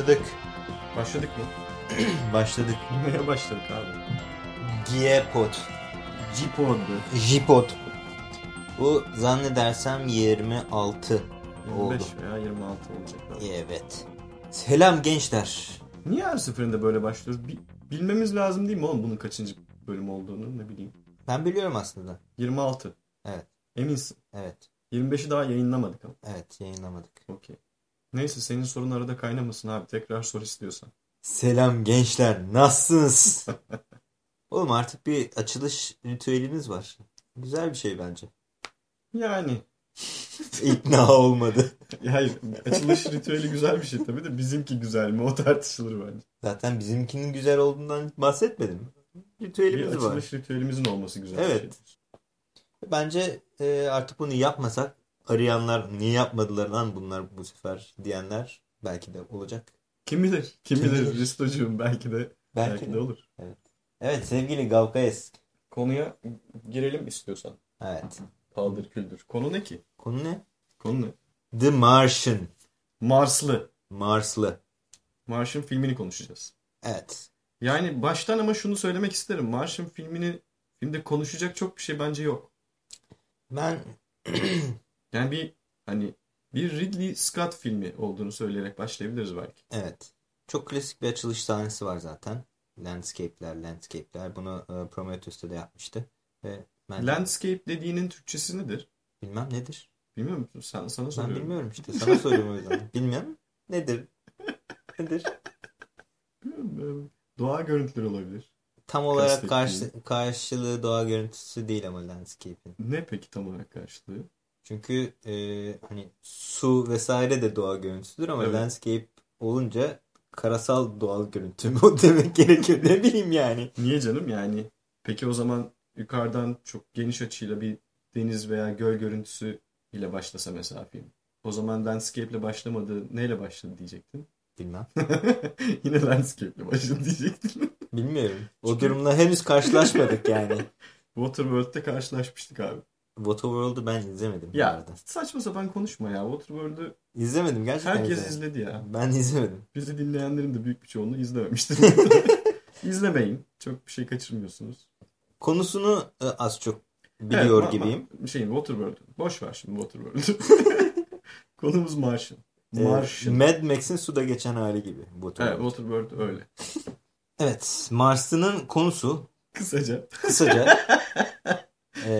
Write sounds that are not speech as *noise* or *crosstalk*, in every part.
Başladık. Başladık mı? *clears throat* Başladık. Neye başladık abi? G-Pod. G-Pod'du. J-Pod. Bu zannedersem 26 oldu. 25 veya 26 olacak. abi. Evet. Selam gençler. Niye her seferinde böyle başlıyoruz? Bi- bilmemiz lazım değil mi oğlum bunun kaçıncı bölüm olduğunu ne bileyim. Ben biliyorum aslında. 26. Evet. Eminsin. Evet. 25'i daha yayınlamadık ama. Evet yayınlamadık. Okey. Neyse senin sorun arada kaynamasın abi. Tekrar sor istiyorsan. Selam gençler. Nasılsınız? *laughs* Oğlum artık bir açılış ritüelimiz var. Güzel bir şey bence. Yani. *laughs* İkna olmadı. *laughs* Hayır. Açılış ritüeli güzel bir şey tabii de bizimki güzel mi? O tartışılır bence. Zaten bizimkinin güzel olduğundan bahsetmedim. Bir Ritüelimiz var. açılış ritüelimizin olması güzel bir Evet. şey. Bence e, artık bunu yapmasak arayanlar niye yapmadılar lan bunlar bu sefer diyenler belki de olacak. Kim bilir? Kim, Kim bilir? bilir? Ristocuğum belki de Belki, belki de. de olur. Evet sevgili Gavkayes. Konuya girelim istiyorsan. Evet. Paldır küldür. Konu ne ki? Konu ne? Konu ne? The Martian. Marslı. Marslı. Martian filmini konuşacağız. Evet. Yani baştan ama şunu söylemek isterim. Martian filmini filmde konuşacak çok bir şey bence yok. Ben *clears throat* Yani bir hani bir Ridley Scott filmi olduğunu söyleyerek başlayabiliriz belki. evet. Çok klasik bir açılış sahnesi var zaten. Landscape'ler, landscape'ler. Bunu e, Prometheus'ta da yapmıştı. Ve ben Landscape dediğinin Türkçesi nedir? bilmem nedir. Bilmiyor musun? Sen, sana Ben soruyorum. bilmiyorum işte. Sana soruyorum o yüzden. *laughs* Bilmiyorum. Nedir? Nedir? Bilmiyorum. Doğa görüntüleri olabilir. Tam olarak karşı, karşılığı doğa görüntüsü değil ama landscape'in. Ne peki tam olarak karşılığı? Çünkü e, hani su vesaire de doğa görüntüsüdür ama Evet. landscape olunca karasal doğal görüntü mü *laughs* demek gerekiyor ne bileyim yani. Niye canım yani? Peki o zaman yukarıdan çok geniş açıyla bir deniz veya göl görüntüsü ile başlasa mesela film. O zaman landscape ile başlamadı. Neyle başladı diyecektin? Bilmem. *laughs* Yine landscape ile başladı diyecektin. Bilmiyorum. O Çünkü- durumla henüz karşılaşmadık yani. *laughs* Waterworld'de karşılaşmıştık abi. Waterworld'u ben izlemedim. Ya arada. saçma sapan konuşma ya. Waterworld'ü İzlemedim gerçekten herkes izlemedim. izledi ya. Ben izlemedim. Bizi dinleyenlerin de büyük bir çoğunluğu izlememiştir. *laughs* İzlemeyin. Çok bir şey kaçırmıyorsunuz. Konusunu e, az çok biliyor Evet, gibiyim. Şeyin Waterworld. Boş ver şimdi Waterworld'ü. *laughs* Konumuz Martian. E, Martian. Mad Max'in suda geçen hali gibi. Waterworld. Evet Waterworld öyle. Evet. Mars'ın konusu Kısaca. kısaca *laughs* e,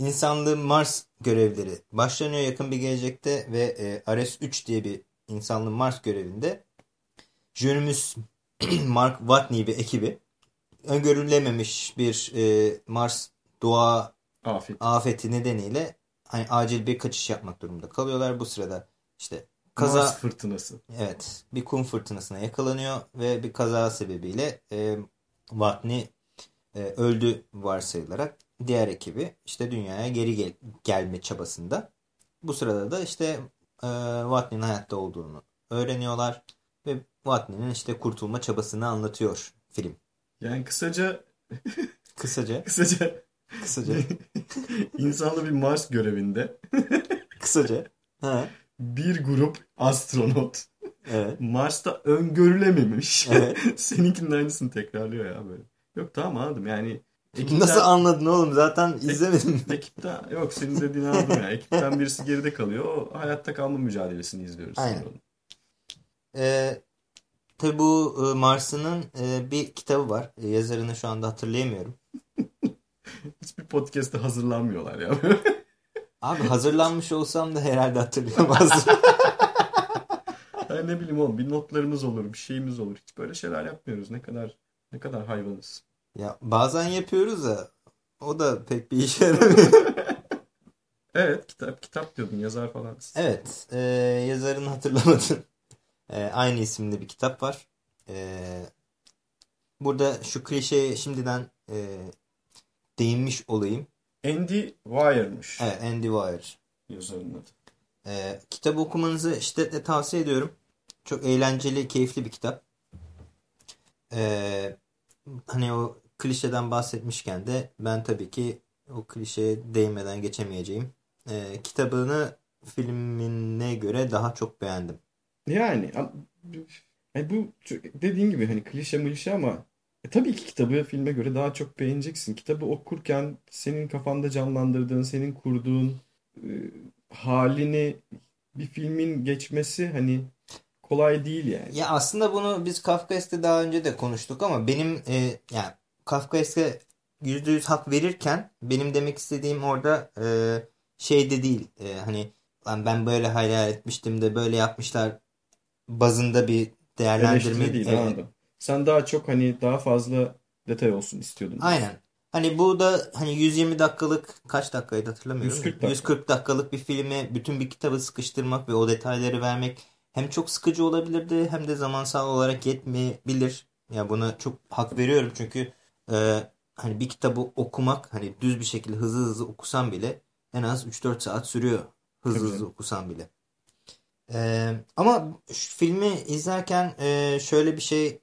insanlı Mars görevleri başlanıyor yakın bir gelecekte ve e, Ares-3 diye bir insanlı Mars görevinde jönümüz *clears throat* Mark Watney bir ekibi öngörülememiş bir e, Mars doğa Afet. afeti nedeniyle hani acil bir kaçış yapmak durumunda kalıyorlar. Bu sırada işte kaza Mars fırtınası. Evet, bir kum fırtınasına yakalanıyor ve bir kaza sebebiyle e, Watney e, öldü varsayılarak diğer ekibi işte dünyaya geri gel- gelme çabasında. Bu sırada da işte e, Watney'nin hayatta olduğunu öğreniyorlar ve Watney'nin işte kurtulma çabasını anlatıyor film. Yani kısaca *laughs* Kısaca, kısaca kısaca, *laughs* insanlı bir Mars görevinde *laughs* kısaca. Ha, bir grup astronot evet. Mars'ta öngörülememiş. Evet. Seninkinin aynısını tekrarlıyor ya böyle. Yok tamam anladım yani. Ekipten- Nasıl anladın oğlum? Zaten izlemedim. Ekipten yok senin dediğini anladım ya. Ekipten birisi geride kalıyor. O hayatta kalma mücadelesini izliyoruz. Aynen. Ee, tabii bu e, Mars'ın e, bir kitabı var. E, yazarını şu anda hatırlayamıyorum. *laughs* Hiçbir podcast'te hazırlanmıyorlar ya. *laughs* Abi hazırlanmış olsam da herhalde hatırlayamazdım. *laughs* Yani ne bileyim oğlum bir notlarımız olur, bir şeyimiz olur. Hiç böyle şeyler yapmıyoruz. Ne kadar ne kadar hayvanız. Ya bazen yapıyoruz da o da pek bir işe yaramıyor. *laughs* Evet kitap kitap diyordun yazar falan. Evet, e, yazarını hatırlamadım. E, aynı isimli bir kitap var. E, burada şu klişeye şimdiden e, değinmiş olayım. Andy Weir'mış Evet, Andy Weir. yazarın adı. E, kitabı okumanızı şiddetle tavsiye ediyorum. Çok eğlenceli, keyifli bir kitap. E, hani o klişeden bahsetmişken de ben tabii ki o klişeye değinmeden geçemeyeceğim. E, kitabını filmine göre daha çok beğendim. Yani, yani bu dediğin gibi hani klişe milişe ama e, tabii ki kitabı filme göre daha çok beğeneceksin. Kitabı okurken senin kafanda canlandırdığın, senin kurduğun e, halini bir filmin geçmesi hani kolay değil yani. Ya aslında bunu biz Kafkaes'te daha önce de konuştuk ama benim e, yani Kafkaes'e %100 hak verirken benim demek istediğim orada e, şey de değil. E, hani lan ben böyle hayal etmiştim de böyle yapmışlar bazında bir değerlendirme Eleştiri değil evet. anladım. Sen daha çok hani daha fazla detay olsun istiyordun. Aynen. Hani bu da hani 120 dakikalık kaç dakikaydı hatırlamıyorum. 140 dakika. 140 dakikalık bir filme bütün bir kitabı sıkıştırmak ve o detayları vermek hem çok sıkıcı olabilirdi hem de zamansal olarak yetmeyebilir. Ya buna çok hak veriyorum çünkü e, hani bir kitabı okumak hani düz bir şekilde hızlı hızlı okusan bile en az 3-4 saat sürüyor. Hızlı Tabii. hızlı okusan bile. E, ama şu filmi izlerken e, şöyle bir şeye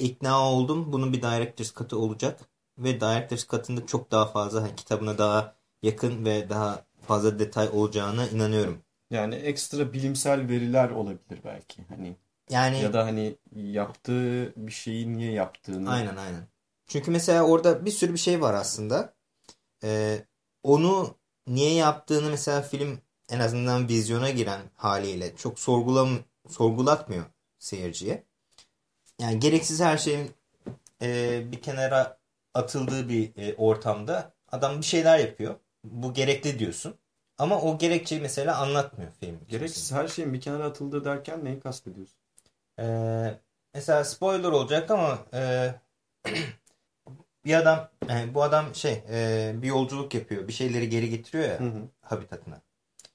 ikna oldum. Bunun bir Director's Cut'ı olacak. Ve Director's Cut'ında çok daha fazla hani kitabına daha yakın ve daha fazla detay olacağına inanıyorum. Yani ekstra bilimsel veriler olabilir belki. Hani yani ya da hani yaptığı bir şeyi niye yaptığını. Aynen aynen. Çünkü mesela orada bir sürü bir şey var aslında. Ee, onu niye yaptığını mesela film en azından vizyona giren haliyle çok sorgulam sorgulatmıyor seyirciye. Yani gereksiz her şeyin e, bir kenara atıldığı bir e, ortamda adam bir şeyler yapıyor. Bu gerekli diyorsun. Ama o gerekçeyi mesela anlatmıyor film. Gereksiz her şeyin bir kenara atıldığı derken neyi kastediyorsun? Ee, mesela spoiler olacak ama e, *clears throat* bir adam yani bu adam şey e, bir yolculuk yapıyor. Bir şeyleri geri getiriyor ya hı hı. habitatına.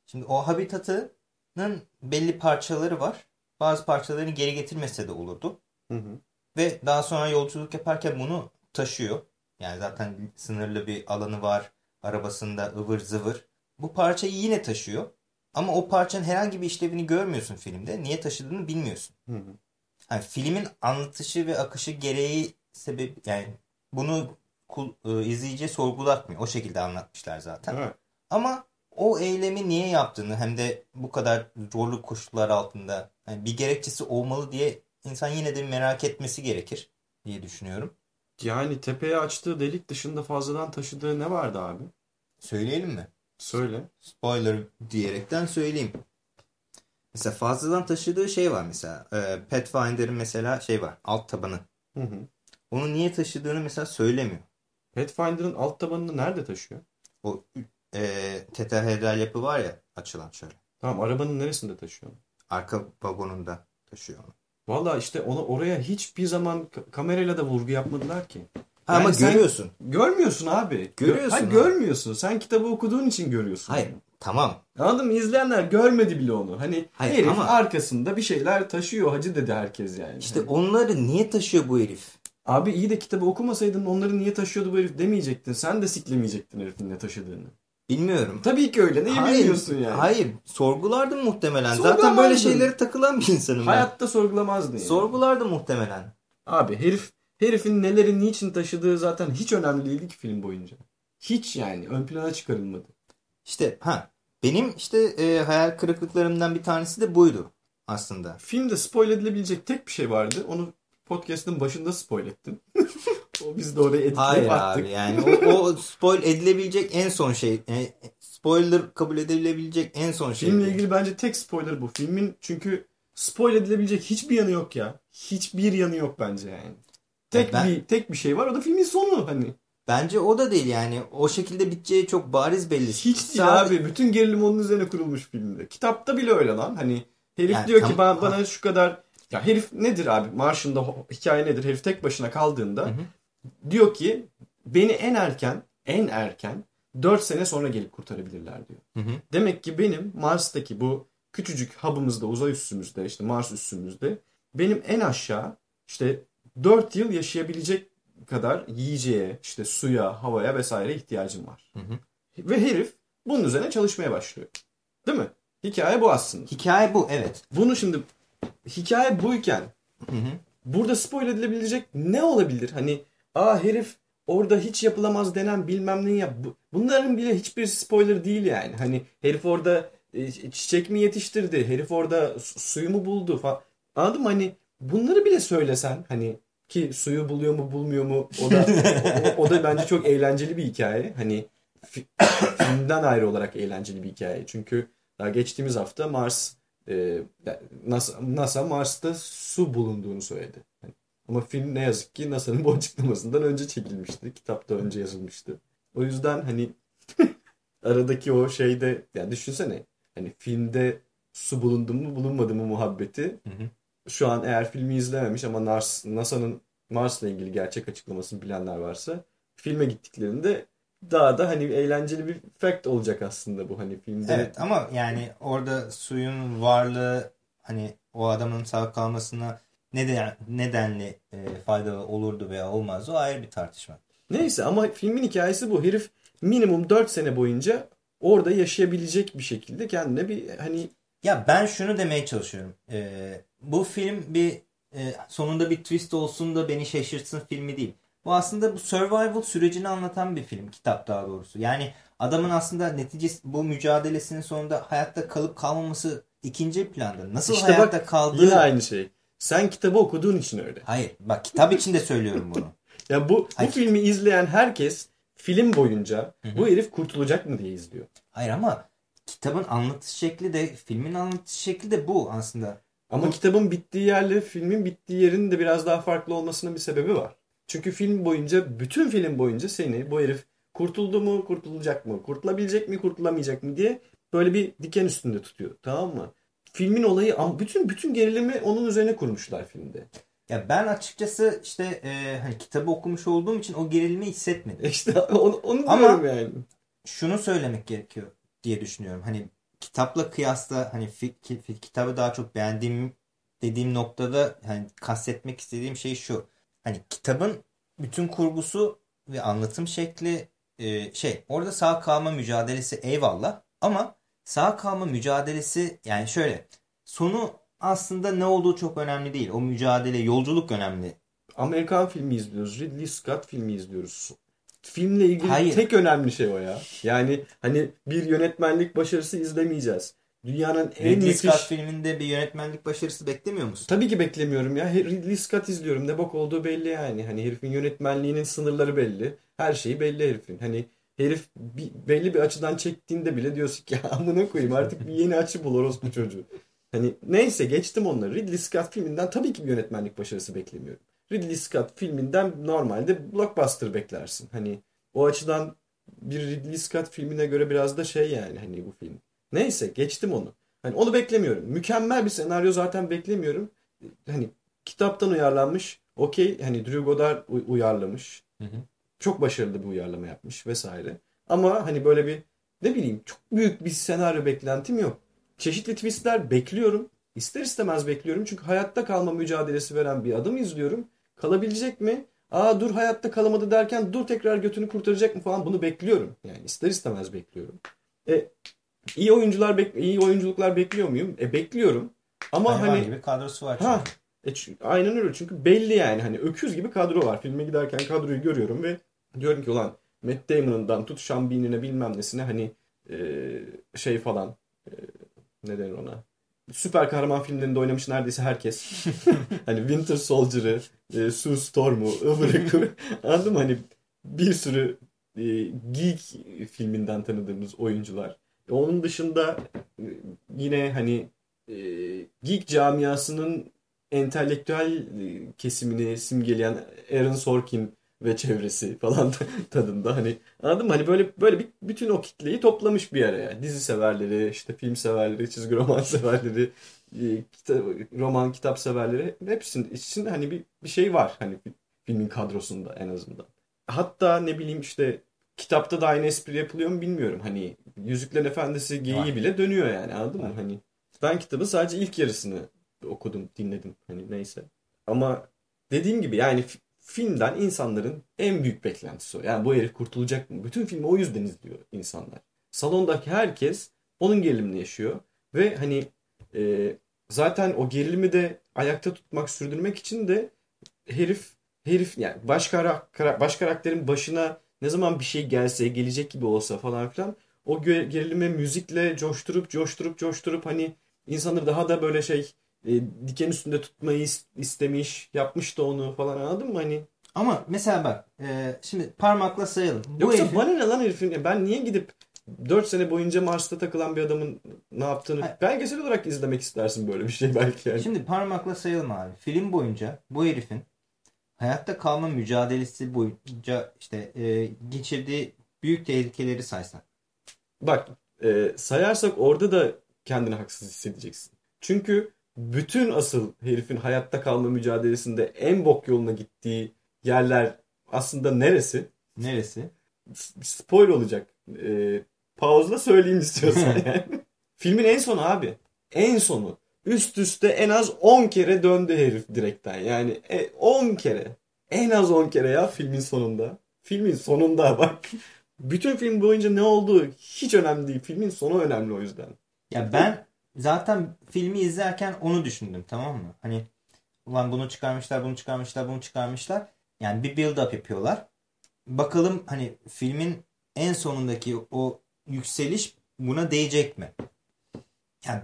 Şimdi o habitatının belli parçaları var. Bazı parçalarını geri getirmese de olurdu. Hı hı. Ve daha sonra yolculuk yaparken bunu taşıyor. Yani zaten sınırlı bir alanı var. Arabasında ıvır zıvır. Bu parçayı yine taşıyor. Ama o parçanın herhangi bir işlevini görmüyorsun filmde. Niye taşıdığını bilmiyorsun. Hı hı. Yani filmin anlatışı ve akışı gereği sebep yani bunu e, izleyici sorgulatmıyor. O şekilde anlatmışlar zaten. Evet. Ama o eylemi niye yaptığını hem de bu kadar zorlu koşullar altında yani bir gerekçesi olmalı diye insan yine de merak etmesi gerekir diye düşünüyorum. Yani tepeye açtığı delik dışında fazladan taşıdığı ne vardı abi? Söyleyelim mi? Söyle. Spoiler diyerekten söyleyeyim. Mesela fazladan taşıdığı şey var mesela. E, Pathfinder'ın mesela şey var. Alt tabanı. Hı hı. Onu niye taşıdığını mesela söylemiyor. Pathfinder'ın alt tabanını nerede taşıyor? O e, tetrahedral yapı var ya açılan şöyle. Tamam arabanın neresinde taşıyor Arka vagonunda taşıyor onu. Valla işte onu oraya hiçbir zaman kamerayla da vurgu yapmadılar ki. Ha, yani ama görüyorsun. Görmüyorsun abi. Görüyorsun. Hayır görmüyorsun. Sen kitabı okuduğun için görüyorsun. Hayır tamam. Anladın mı? İzleyenler görmedi bile onu. Hani Hayır, herif ama... arkasında bir şeyler taşıyor hacı dedi herkes yani. İşte hani... onları niye taşıyor bu herif? Abi iyi de kitabı okumasaydın onları niye taşıyordu bu herif demeyecektin. Sen de siklemeyecektin herifin ne taşıdığını. Bilmiyorum. Tabii ki öyle. Neyi hayır, bilmiyorsun yani? Hayır. Sorgulardım muhtemelen. Zaten böyle şeyleri takılan bir insanım Hayatta ben. sorgulamazdın yani. Sorgulardım muhtemelen. Abi herif herifin neleri niçin taşıdığı zaten hiç önemli değildi ki film boyunca. Hiç yani. Ön plana çıkarılmadı. İşte ha benim işte e, hayal kırıklıklarımdan bir tanesi de buydu aslında. Filmde spoil edilebilecek tek bir şey vardı. Onu podcast'ın başında spoil ettim. *laughs* o biz de oraya etkileyip Hayır attık. abi yani o, o spoil edilebilecek en son şey. E, spoiler kabul edilebilecek en son şey. Filmle ilgili bence tek spoiler bu. Filmin çünkü spoil edilebilecek hiçbir yanı yok ya. Hiçbir yanı yok bence yani. Tek ben, bir tek bir şey var o da filmin sonu hani. Bence o da değil yani. O şekilde biteceği çok bariz belli. Hiç değil Sadece... abi. Bütün gerilim onun üzerine kurulmuş filmde. Kitapta bile öyle lan. Hani herif yani, diyor tam... ki bana, bana şu kadar ya herif nedir abi? Marşında hikaye nedir? Herif tek başına kaldığında hı hı. diyor ki beni en erken en erken 4 sene sonra gelip kurtarabilirler diyor. Hı hı. Demek ki benim Mars'taki bu küçücük hub'ımızda uzay üssümüzde işte Mars üssümüzde benim en aşağı işte 4 yıl yaşayabilecek kadar yiyeceğe, işte suya, havaya vesaire ihtiyacım var. Hı hı. Ve herif bunun üzerine çalışmaya başlıyor. Değil mi? Hikaye bu aslında. Hikaye bu evet. Bunu şimdi hikaye buyken hı hı. burada spoil edilebilecek ne olabilir? Hani aa herif orada hiç yapılamaz denen bilmem ne yap. Bunların bile hiçbir spoiler değil yani. Hani herif orada E, çiçek mi yetiştirdi? Herif orada suyu mu buldu falan. Anladın mı? Hani bunları bile söylesen hani ki suyu buluyor mu bulmuyor mu o da o, o da bence çok eğlenceli bir hikaye. Hani *coughs* filmden ayrı olarak eğlenceli bir hikaye. Çünkü daha geçtiğimiz hafta Mars e, NASA, NASA Mars'ta su bulunduğunu söyledi. Yani, ama film ne yazık ki NASA'nın bu açıklamasından önce çekilmişti. Kitapta önce yazılmıştı. O yüzden hani *laughs* aradaki o şeyde yani düşünsene hani filmde su bulundu mu bulunmadı mı muhabbeti hı hı. şu an eğer filmi izlememiş ama NASA'nın Mars'la ilgili gerçek açıklamasını bilenler varsa filme gittiklerinde daha da hani eğlenceli bir fact olacak aslında bu hani filmde. Evet ama yani orada suyun varlığı hani o adamın sağ kalmasına neden, nedenli e, faydalı olurdu veya olmazdı o ayrı bir tartışma. Neyse ama filmin hikayesi bu. Herif minimum 4 sene boyunca orada yaşayabilecek bir şekilde kendine bir hani... Ya ben şunu demeye çalışıyorum. Ee, bu film bir e, sonunda bir twist olsun da beni şaşırtsın filmi değil. Bu aslında bu survival sürecini anlatan bir film. Kitap daha doğrusu. Yani adamın aslında neticesi bu mücadelesinin sonunda hayatta kalıp kalmaması ikinci planda. Nasıl işte hayatta bak, kaldığı... Yine aynı şey. Sen kitabı okuduğun için öyle. Hayır. Bak kitap için de söylüyorum bunu. *laughs* ya bu, bu filmi izleyen herkes film boyunca bu herif kurtulacak mı diye izliyor. Hayır ama kitabın anlatış şekli de filmin anlatış şekli de bu aslında. Ama bu... kitabın bittiği yerle filmin bittiği yerin de biraz daha farklı olmasının bir sebebi var. Çünkü film boyunca bütün film boyunca seni bu herif kurtuldu mu kurtulacak mı kurtulabilecek mi kurtulamayacak mı diye böyle bir diken üstünde tutuyor tamam mı? Filmin olayı bütün bütün gerilimi onun üzerine kurmuşlar filmde. Ya ben açıkçası işte e, hani kitabı okumuş olduğum için o gerilimi hissetmedim. *laughs* İşte onu, onu Ama yani. şunu söylemek gerekiyor diye düşünüyorum. Hani kitapla kıyasla hani kitabı daha çok beğendiğim dediğim noktada hani kastetmek istediğim şey şu. Hani kitabın bütün kurgusu ve anlatım şekli e, şey orada sağ kalma mücadelesi eyvallah ama sağ kalma mücadelesi yani şöyle sonu aslında ne olduğu çok önemli değil. O mücadele, yolculuk önemli. Amerikan filmi izliyoruz. Ridley Scott filmi izliyoruz. Filmle ilgili Hayır. tek önemli şey o ya. Yani hani bir yönetmenlik başarısı izlemeyeceğiz. Dünyanın en Ridley müthiş... Scott filminde bir yönetmenlik başarısı beklemiyor musun? Tabii ki beklemiyorum ya. Ridley Scott izliyorum. Ne bok olduğu belli yani. Hani herifin yönetmenliğinin sınırları belli. Her şeyi belli herifin. Hani herif bir, belli bir açıdan çektiğinde bile diyorsun ki ya *laughs* amına koyayım artık bir yeni açı bul orospu çocuğu. Hani neyse geçtim onları. Ridley Scott filminden tabii ki bir yönetmenlik başarısı beklemiyorum. Ridley Scott filminden normalde blockbuster beklersin. Hani o açıdan bir Ridley Scott filmine göre biraz da şey yani hani bu film. Neyse geçtim onu. Hani onu beklemiyorum. Mükemmel bir senaryo zaten beklemiyorum. Hani kitaptan uyarlanmış. Okey hani Drew Goddard uyarlamış. Hı hı. Çok başarılı bir uyarlama yapmış vesaire. Ama hani böyle bir ne bileyim çok büyük bir senaryo beklentim yok çeşitli twistler bekliyorum. İster istemez bekliyorum. Çünkü hayatta kalma mücadelesi veren bir adam izliyorum. Kalabilecek mi? Aa dur hayatta kalamadı derken dur tekrar götünü kurtaracak mı falan bunu bekliyorum. Yani ister istemez bekliyorum. E, iyi oyuncular bek iyi oyunculuklar bekliyor muyum? E bekliyorum. Ama Hayvan hani gibi kadrosu var. Ha, e, aynen öyle çünkü belli yani hani öküz gibi kadro var. Filme giderken kadroyu görüyorum ve diyorum ki ulan Matt Damon'ından tut Sean Bean'ine bilmem nesine hani e, şey falan e, ne denir ona? Süper kahraman filmlerinde oynamış neredeyse herkes. *laughs* hani Winter Soldier'ı, e, Sue Storm'u, ıvırı *laughs* Anladın mı? Hani bir sürü e, geek filminden tanıdığımız oyuncular. Onun dışında e, yine hani e, geek camiasının entelektüel e, kesimini simgeleyen Aaron Sorkin ve çevresi falan *laughs* tadında hani anladın mı? Hani böyle böyle bir bütün o kitleyi toplamış bir araya. Dizi severleri, işte film severleri, çizgi roman *laughs* severleri, e, kitap, roman kitap severleri hepsinin için hani bir, bir şey var hani filmin kadrosunda en azından. Hatta ne bileyim işte kitapta da aynı espri yapılıyor mu bilmiyorum. Hani Yüzüklerin Efendisi geyiği bile dönüyor yani anladın mı? Hani ben kitabı sadece ilk yarısını okudum, dinledim. Hani neyse. Ama dediğim gibi yani filmden insanların en büyük beklentisi o. Yani bu herif kurtulacak mı? Bütün filmi o yüzden izliyor insanlar. Salondaki herkes onun gerilimini yaşıyor. Ve hani e, zaten o gerilimi de ayakta tutmak, sürdürmek için de herif herif yani baş, kara, baş karakterin başına ne zaman bir şey gelse, gelecek gibi olsa falan filan o gerilimi müzikle coşturup coşturup coşturup hani insanları daha da böyle şey e, diken üstünde tutmayı istemiş, yapmış da onu falan anladın mı hani? Ama mesela bak e, şimdi parmakla sayalım. Bu Yoksa herifin... bana ne lan herifin? Ben niye gidip 4 sene boyunca Mars'ta takılan bir adamın ne yaptığını Hayır. belgesel olarak izlemek istersin böyle bir şey belki yani. Şimdi parmakla sayalım abi. Film boyunca bu herifin hayatta kalma mücadelesi boyunca işte e, geçirdiği büyük tehlikeleri saysak. Bak e, sayarsak orada da kendini haksız hissedeceksin. Çünkü bütün asıl herifin hayatta kalma mücadelesinde en bok yoluna gittiği yerler aslında neresi? Neresi? Spoil olacak. E, pauzla söyleyeyim istiyorsan yani. *laughs* Filmin en sonu abi. En sonu. Üst üste en az 10 kere döndü herif direkten. Yani 10 e, kere. En az 10 kere ya filmin sonunda. Filmin sonunda *laughs* bak. Bütün film boyunca ne olduğu hiç önemli değil. Filmin sonu önemli o yüzden. Ya ben zaten filmi izlerken onu düşündüm tamam mı? Hani ulan bunu çıkarmışlar, bunu çıkarmışlar, bunu çıkarmışlar. Yani bir build up yapıyorlar. Bakalım hani filmin en sonundaki o yükseliş buna değecek mi? Yani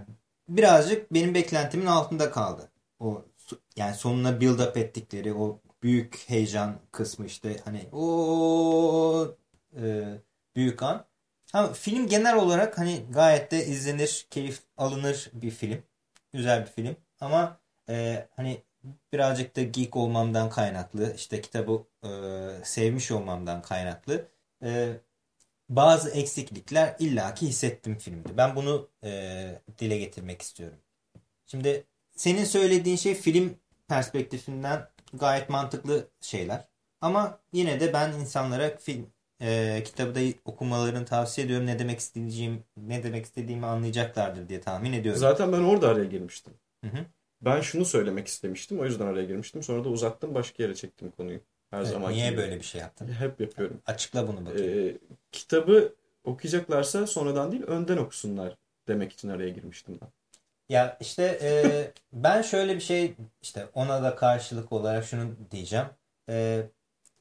birazcık benim beklentimin altında kaldı. O yani sonuna build up ettikleri o büyük heyecan kısmı işte hani o e, büyük an. Ama film genel olarak hani gayet de izlenir, keyif alınır bir film. Güzel bir film. Ama e, hani birazcık da geek olmamdan kaynaklı, işte kitabı e, sevmiş olmamdan kaynaklı e, bazı eksiklikler illaki hissettim filmde. Ben bunu e, dile getirmek istiyorum. Şimdi senin söylediğin şey film perspektifinden gayet mantıklı şeyler. Ama yine de ben insanlara film e, kitabı da okumalarını tavsiye ediyorum. Ne demek istediğim ne demek istediğimi anlayacaklardır diye tahmin ediyorum. Zaten ben orada araya girmiştim. Hı hı. Ben şunu söylemek istemiştim. O yüzden araya girmiştim. Sonra da uzattım başka yere çektim konuyu. Her evet, zaman Niye gibi. böyle bir şey yaptın? Hep yapıyorum. Açıkla bunu bakayım. Ee, kitabı okuyacaklarsa sonradan değil önden okusunlar demek için araya girmiştim ben. Ya işte e, *laughs* ben şöyle bir şey işte ona da karşılık olarak şunu diyeceğim. E,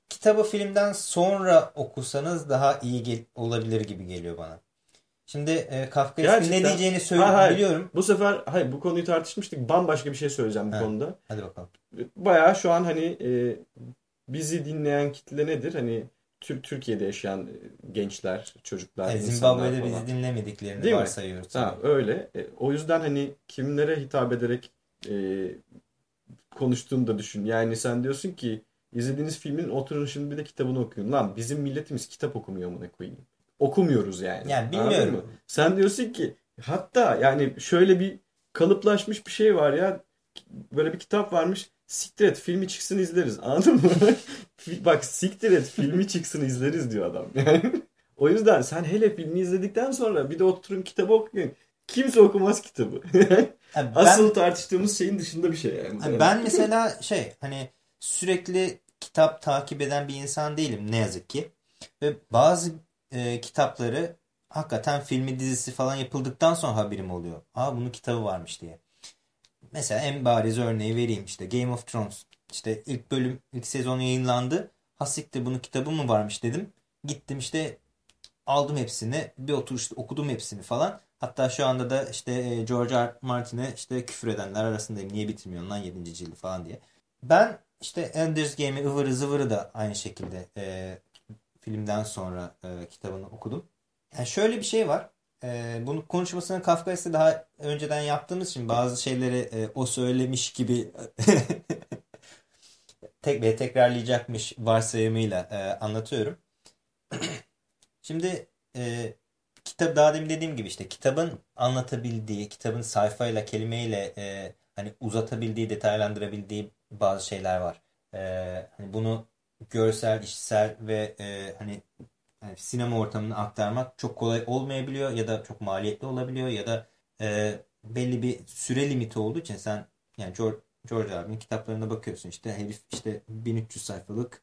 kitabı filmden sonra okusanız daha iyi olabilir gibi geliyor bana. Şimdi e, Kafka'ya ne diyeceğini söylüyorum. Bu sefer hayır bu konuyu tartışmıştık. Bambaşka bir şey söyleyeceğim bu ha, konuda. Hadi bakalım. Bayağı şu an hani e, bizi dinleyen kitle nedir? Hani Türk Türkiye'de yaşayan e, gençler, çocuklar, e, Zimbabwe'de bizi dinlemediklerini Değil varsayıyoruz. Ha, öyle. E, o yüzden hani kimlere hitap ederek e, konuştuğunu da düşün. Yani sen diyorsun ki izlediğiniz filmin oturun şimdi bir de kitabını okuyun. Lan bizim milletimiz kitap okumuyor mu ne koyayım? Okumuyoruz yani. Yani bilmiyorum. Sen diyorsun ki hatta yani şöyle bir kalıplaşmış bir şey var ya. Böyle bir kitap varmış siktir et filmi çıksın izleriz anladın mı? *laughs* Bak siktir et filmi çıksın izleriz diyor adam. Yani *laughs* o yüzden sen hele filmi izledikten sonra bir de oturun kitabı okuyun. Kimse okumaz kitabı. *laughs* yani Asıl ben, tartıştığımız şeyin dışında bir şey yani. yani. Ben mesela şey hani sürekli kitap takip eden bir insan değilim ne yazık ki. Ve bazı e, kitapları hakikaten filmi dizisi falan yapıldıktan sonra haberim oluyor. Aa bunun kitabı varmış diye mesela en bariz örneği vereyim işte Game of Thrones. İşte ilk bölüm, ilk sezon yayınlandı. Hasiktir bunun kitabı mı varmış dedim. Gittim işte aldım hepsini. Bir oturuşta okudum hepsini falan. Hatta şu anda da işte e, George R. Martin'e işte küfür edenler arasındayım. Niye bitirmiyorsun lan 7. cildi falan diye. Ben işte Ender's Game'i ıvırı zıvırı da aynı şekilde e, filmden sonra e, kitabını okudum. Yani şöyle bir şey var e, bunu konuşmasını Kafka'yı daha önceden yaptığımız için bazı şeyleri e, o söylemiş gibi *laughs* tek ve tekrarlayacakmış varsayımıyla e, anlatıyorum. *clears throat* Şimdi e, kitap daha demin dediğim gibi işte kitabın anlatabildiği, kitabın sayfayla, kelimeyle e, hani uzatabildiği, detaylandırabildiği bazı şeyler var. E, hani bunu görsel, işitsel ve e, hani yani sinema ortamını aktarmak çok kolay olmayabiliyor ya da çok maliyetli olabiliyor ya da e, belli bir süre limiti olduğu için sen yani George, George abinin kitaplarına bakıyorsun işte herif işte 1300 sayfalık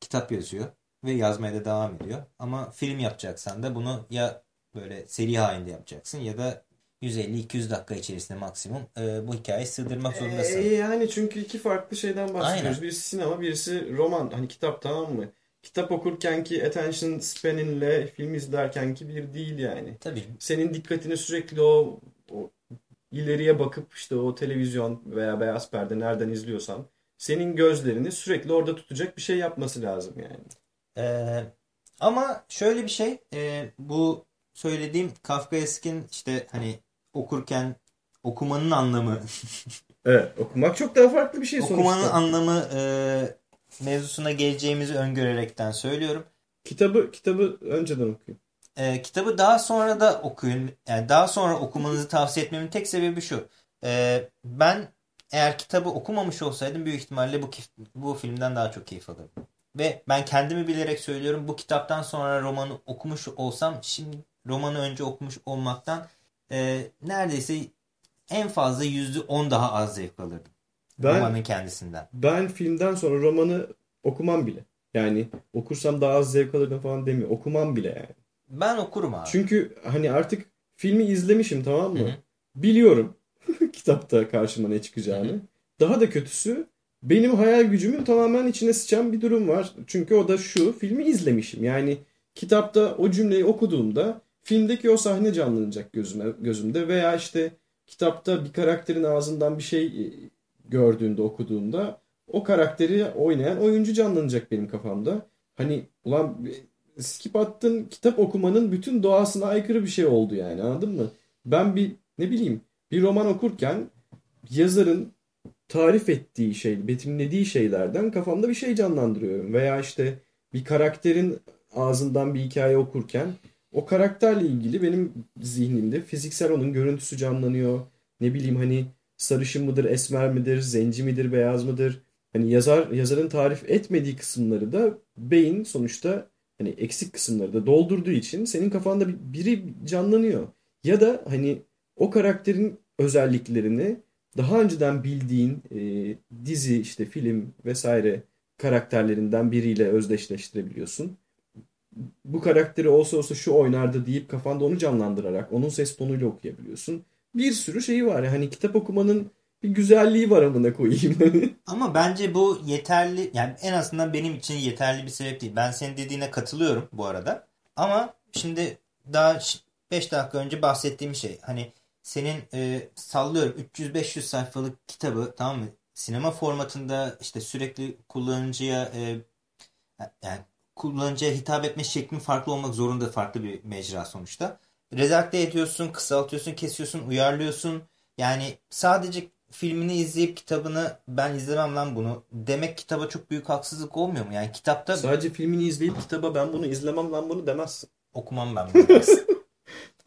kitap yazıyor ve yazmaya da devam ediyor. Ama film yapacaksan da bunu ya böyle seri halinde yapacaksın ya da 150-200 dakika içerisinde maksimum e, bu hikayeyi sığdırmak zorundasın. E, yani çünkü iki farklı şeyden bahsediyoruz. Aynen. Birisi sinema, birisi roman. Hani kitap tamam mı? Kitap okurkenki attention span'inle film izlerkenki bir değil yani. Tabii. Senin dikkatini sürekli o, o ileriye bakıp işte o televizyon veya beyaz perde nereden izliyorsan senin gözlerini sürekli orada tutacak bir şey yapması lazım yani. Ee, ama şöyle bir şey e, bu söylediğim Kafkaesk'in işte hani okurken okumanın anlamı *laughs* Evet okumak çok daha farklı bir şey okumanın sonuçta. anlamı e, mevzusuna geleceğimizi öngörerekten söylüyorum. Kitabı kitabı önceden okuyun. E, kitabı daha sonra da okuyun. Yani daha sonra okumanızı tavsiye etmemin tek sebebi şu. E, ben eğer kitabı okumamış olsaydım büyük ihtimalle bu bu filmden daha çok keyif alırdım. Ve ben kendimi bilerek söylüyorum bu kitaptan sonra romanı okumuş olsam şimdi romanı önce okumuş olmaktan e, neredeyse en fazla yüzde on daha az zevk alırdım. Ben, romanın kendisinden. Ben filmden sonra romanı okumam bile. Yani okursam daha az zevk alırdım falan demiyor. Okumam bile yani. Ben okurum abi. Çünkü hani artık filmi izlemişim tamam mı? Hı -hı. Biliyorum *laughs* kitapta karşıma ne çıkacağını. Hı -hı. Daha da kötüsü benim hayal gücümün tamamen içine sıçan bir durum var. Çünkü o da şu filmi izlemişim. Yani kitapta o cümleyi okuduğumda filmdeki o sahne canlanacak gözüme, gözümde veya işte kitapta bir karakterin ağzından bir şey e, gördüğünde okuduğumda o karakteri oynayan oyuncu canlanacak benim kafamda. Hani ulan skip attın kitap okumanın bütün doğasına aykırı bir şey oldu yani anladın mı? Ben bir ne bileyim bir roman okurken yazarın tarif ettiği şey, betimlediği şeylerden kafamda bir şey canlandırıyorum. Veya işte bir karakterin ağzından bir hikaye okurken o karakterle ilgili benim zihnimde fiziksel onun görüntüsü canlanıyor. Ne bileyim hani sarışın mıdır, esmer midir, zenci midir, beyaz mıdır? Hani yazar yazarın tarif etmediği kısımları da beyin sonuçta hani eksik kısımları da doldurduğu için senin kafanda biri canlanıyor. Ya da hani o karakterin özelliklerini daha önceden bildiğin e, dizi işte film vesaire karakterlerinden biriyle özdeşleştirebiliyorsun. Bu karakteri olsa olsa şu oynardı deyip kafanda onu canlandırarak onun ses tonuyla okuyabiliyorsun. Bir sürü şeyi var. Yani kitap okumanın bir güzelliği var amına koyayım. *laughs* Ama bence bu yeterli yani en azından benim için yeterli bir sebep değil. Ben senin dediğine katılıyorum bu arada. Ama şimdi daha 5 dakika önce bahsettiğim şey hani senin e, sallıyorum 300-500 sayfalık kitabı tamam mı? Sinema formatında işte sürekli kullanıcıya e, yani kullanıcıya hitap etme şeklin farklı olmak zorunda farklı bir mecra sonuçta. Rezakte ediyorsun, kısaltıyorsun, kesiyorsun, uyarlıyorsun. Yani sadece filmini izleyip kitabını ben izlemem lan bunu demek kitaba çok büyük haksızlık olmuyor mu? Yani kitapta... Sadece filmini izleyip kitaba ben bunu izlemem lan bunu demezsin. Okumam ben bunu *laughs*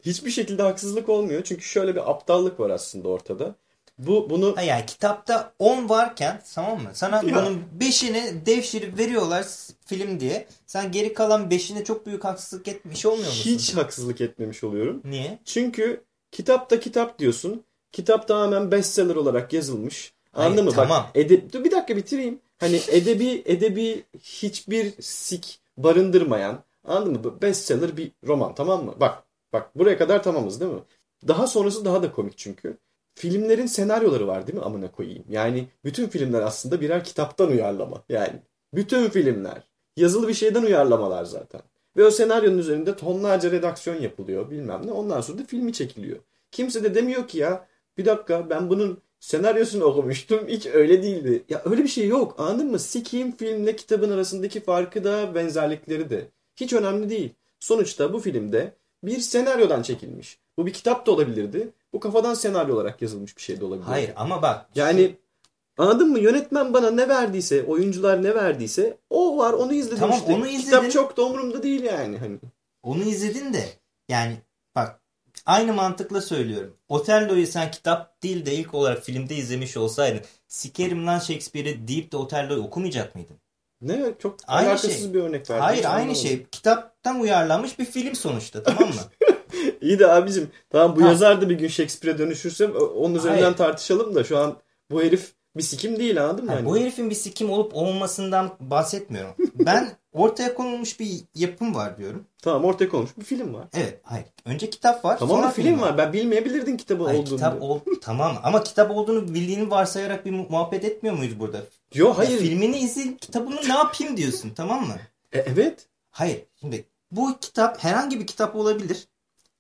Hiçbir şekilde haksızlık olmuyor. Çünkü şöyle bir aptallık var aslında ortada. Bu bunu ha yani kitapta 10 varken tamam mı? Sana ya. bunun 5'ini devşirip veriyorlar film diye. Sen geri kalan 5'ine çok büyük haksızlık etmiş olmuyor musun? Hiç haksızlık etmemiş oluyorum. Niye? Çünkü kitapta kitap diyorsun. Kitap tamamen bestseller olarak yazılmış. Anladın mı? Tamam. Bak, ede... Dur bir dakika bitireyim. Hani edebi edebi hiçbir sik barındırmayan anladın mı? Bestseller bir roman tamam mı? Bak bak buraya kadar tamamız değil mi? Daha sonrası daha da komik çünkü. Filmlerin senaryoları var değil mi amına koyayım? Yani bütün filmler aslında birer kitaptan uyarlama. Yani bütün filmler. Yazılı bir şeyden uyarlamalar zaten. Ve o senaryonun üzerinde tonlarca redaksiyon yapılıyor bilmem ne. Ondan sonra da filmi çekiliyor. Kimse de demiyor ki ya bir dakika ben bunun senaryosunu *laughs* okumuştum. Hiç öyle değildi. Ya öyle bir şey yok. Anladın mı? Sikiyim filmle kitabın arasındaki farkı da benzerlikleri de. Hiç önemli değil. Sonuçta bu filmde bir senaryodan çekilmiş. Bu bir kitap da olabilirdi. Bu kafadan senaryo olarak yazılmış bir şey de olabilir. Hayır ama bak. Yani anladın mı? Yönetmen bana ne verdiyse, oyuncular ne verdiyse o var onu izledim tamam, işte. Onu izledin. Kitap çok da umurumda değil yani. Hani. Onu izledin de yani bak aynı mantıkla söylüyorum. Otello'yu sen kitap değil de ilk olarak filmde izlemiş olsaydın sikerim lan Shakespeare'i deyip de Otello'yu okumayacak mıydın? Ne? Çok aynı alakasız şey. bir örnek verdim. Hayır aynı şey. Kitaptan uyarlanmış bir film sonuçta tamam mı? *laughs* İyi de abicim tamam bu ha. yazar da bir gün Shakespeare'e dönüşürse onun üzerinden Hayır. tartışalım da şu an bu herif bir sikim değil anladın mı? Yani bu herifin bir sikim olup olmamasından bahsetmiyorum. *laughs* ben ortaya konulmuş bir yapım var diyorum. Tamam ortaya konulmuş bir film var. Evet hayır. Önce kitap var. Tamam sonra film var. var. Ben bilmeyebilirdin kitabı hayır, olduğunu. Kitap ol *laughs* tamam ama kitap olduğunu bildiğini varsayarak bir muhabbet etmiyor muyuz burada? Yo hayır. Ya, filmini izleyip kitabını ne yapayım diyorsun tamam mı? E, evet. Hayır. Şimdi bu kitap herhangi bir kitap olabilir.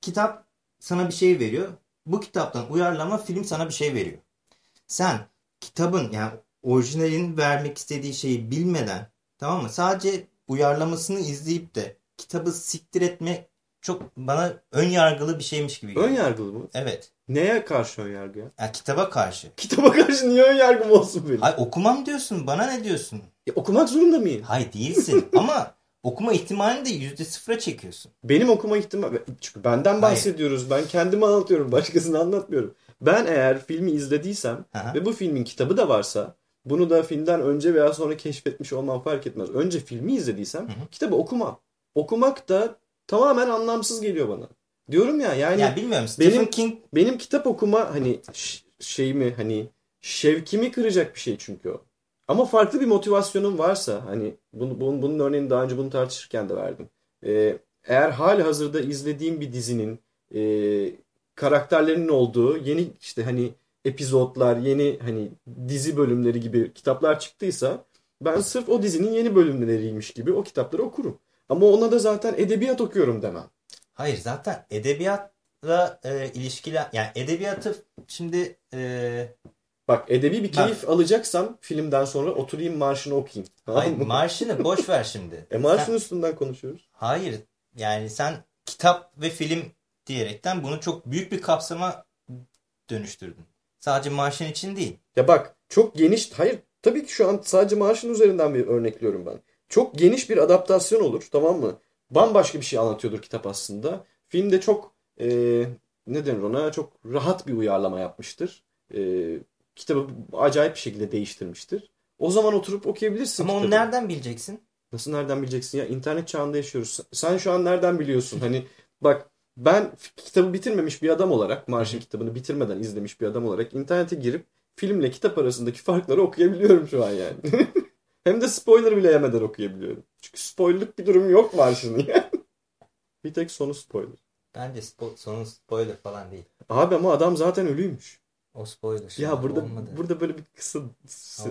Kitap sana bir şey veriyor. Bu kitaptan uyarlama film sana bir şey veriyor. Sen kitabın yani orijinalin vermek istediği şeyi bilmeden tamam mı? Sadece uyarlamasını izleyip de kitabı siktir etme çok bana ön yargılı bir şeymiş gibi geliyor. Ön yargılı mı? Evet. Neye karşı ön yargı ya? ya kitaba karşı. Kitaba karşı niye ön yargım olsun benim? Hayır okumam diyorsun. Bana ne diyorsun? Ya, okumak zorunda mıyım? Hayır değilsin *laughs* ama okuma ihtimalini de yüzde sıfıra çekiyorsun. Benim okuma ihtimali... Çünkü benden bahsediyoruz. Hayır. Ben kendimi anlatıyorum. Başkasını anlatmıyorum. Ben eğer filmi izlediysem Aha. ve bu filmin kitabı da varsa bunu da filmden önce veya sonra keşfetmiş olmam fark etmez. Önce filmi izlediysem hı hı. kitabı okumam. Okumak da tamamen anlamsız geliyor bana. Diyorum ya yani ya bilmiyorum Stephen benim, King benim kitap okuma hani şeyimi hani şevkimi kıracak bir şey çünkü o. Ama farklı bir motivasyonum varsa hani bunu, bunun, bunun örneğini daha önce bunu tartışırken de verdim. Ee, eğer hali hazırda izlediğim bir dizinin e, karakterlerinin olduğu yeni işte hani epizodlar, yeni hani dizi bölümleri gibi kitaplar çıktıysa ben sırf o dizinin yeni bölümleriymiş gibi o kitapları okurum. Ama ona da zaten edebiyat okuyorum demem. Hayır zaten edebiyatla e, ilişkili yani edebiyatı şimdi e, Bak edebi bir keyif Bak. alacaksam filmden sonra oturayım marşını okuyayım. Hayır marşını boş ver şimdi. *laughs* e marşın sen, üstünden konuşuyoruz. Hayır yani sen kitap ve film diyerekten bunu çok büyük bir kapsama dönüştürdün. Sadece marşın için değil. Ya bak çok geniş hayır tabii ki şu an sadece marşın üzerinden bir örnekliyorum ben. Çok geniş bir adaptasyon olur tamam mı? Bambaşka bir şey anlatıyordur kitap aslında. Filmde çok e, ne denir ona çok rahat bir uyarlama yapmıştır. E, kitabı acayip bir şekilde değiştirmiştir. O zaman oturup okuyabilirsin Ama kitabı. onu nereden bileceksin? Nasıl nereden bileceksin ya? İnternet çağında yaşıyoruz. Sen şu an nereden biliyorsun? Hani bak ben kitabı bitirmemiş bir adam olarak, Marş'ın kitabını bitirmeden izlemiş bir adam olarak internete girip filmle kitap arasındaki farkları okuyabiliyorum şu an yani. *laughs* Hem de spoiler bile yemeden okuyabiliyorum. Çünkü spoilerlık bir durum yok Marş'ın yani. bir tek sonu spoiler. Bence spo sonu spoiler falan değil. Abi ama adam zaten ölüymüş. O spoiler. Ya burada olmadı. burada böyle bir kısa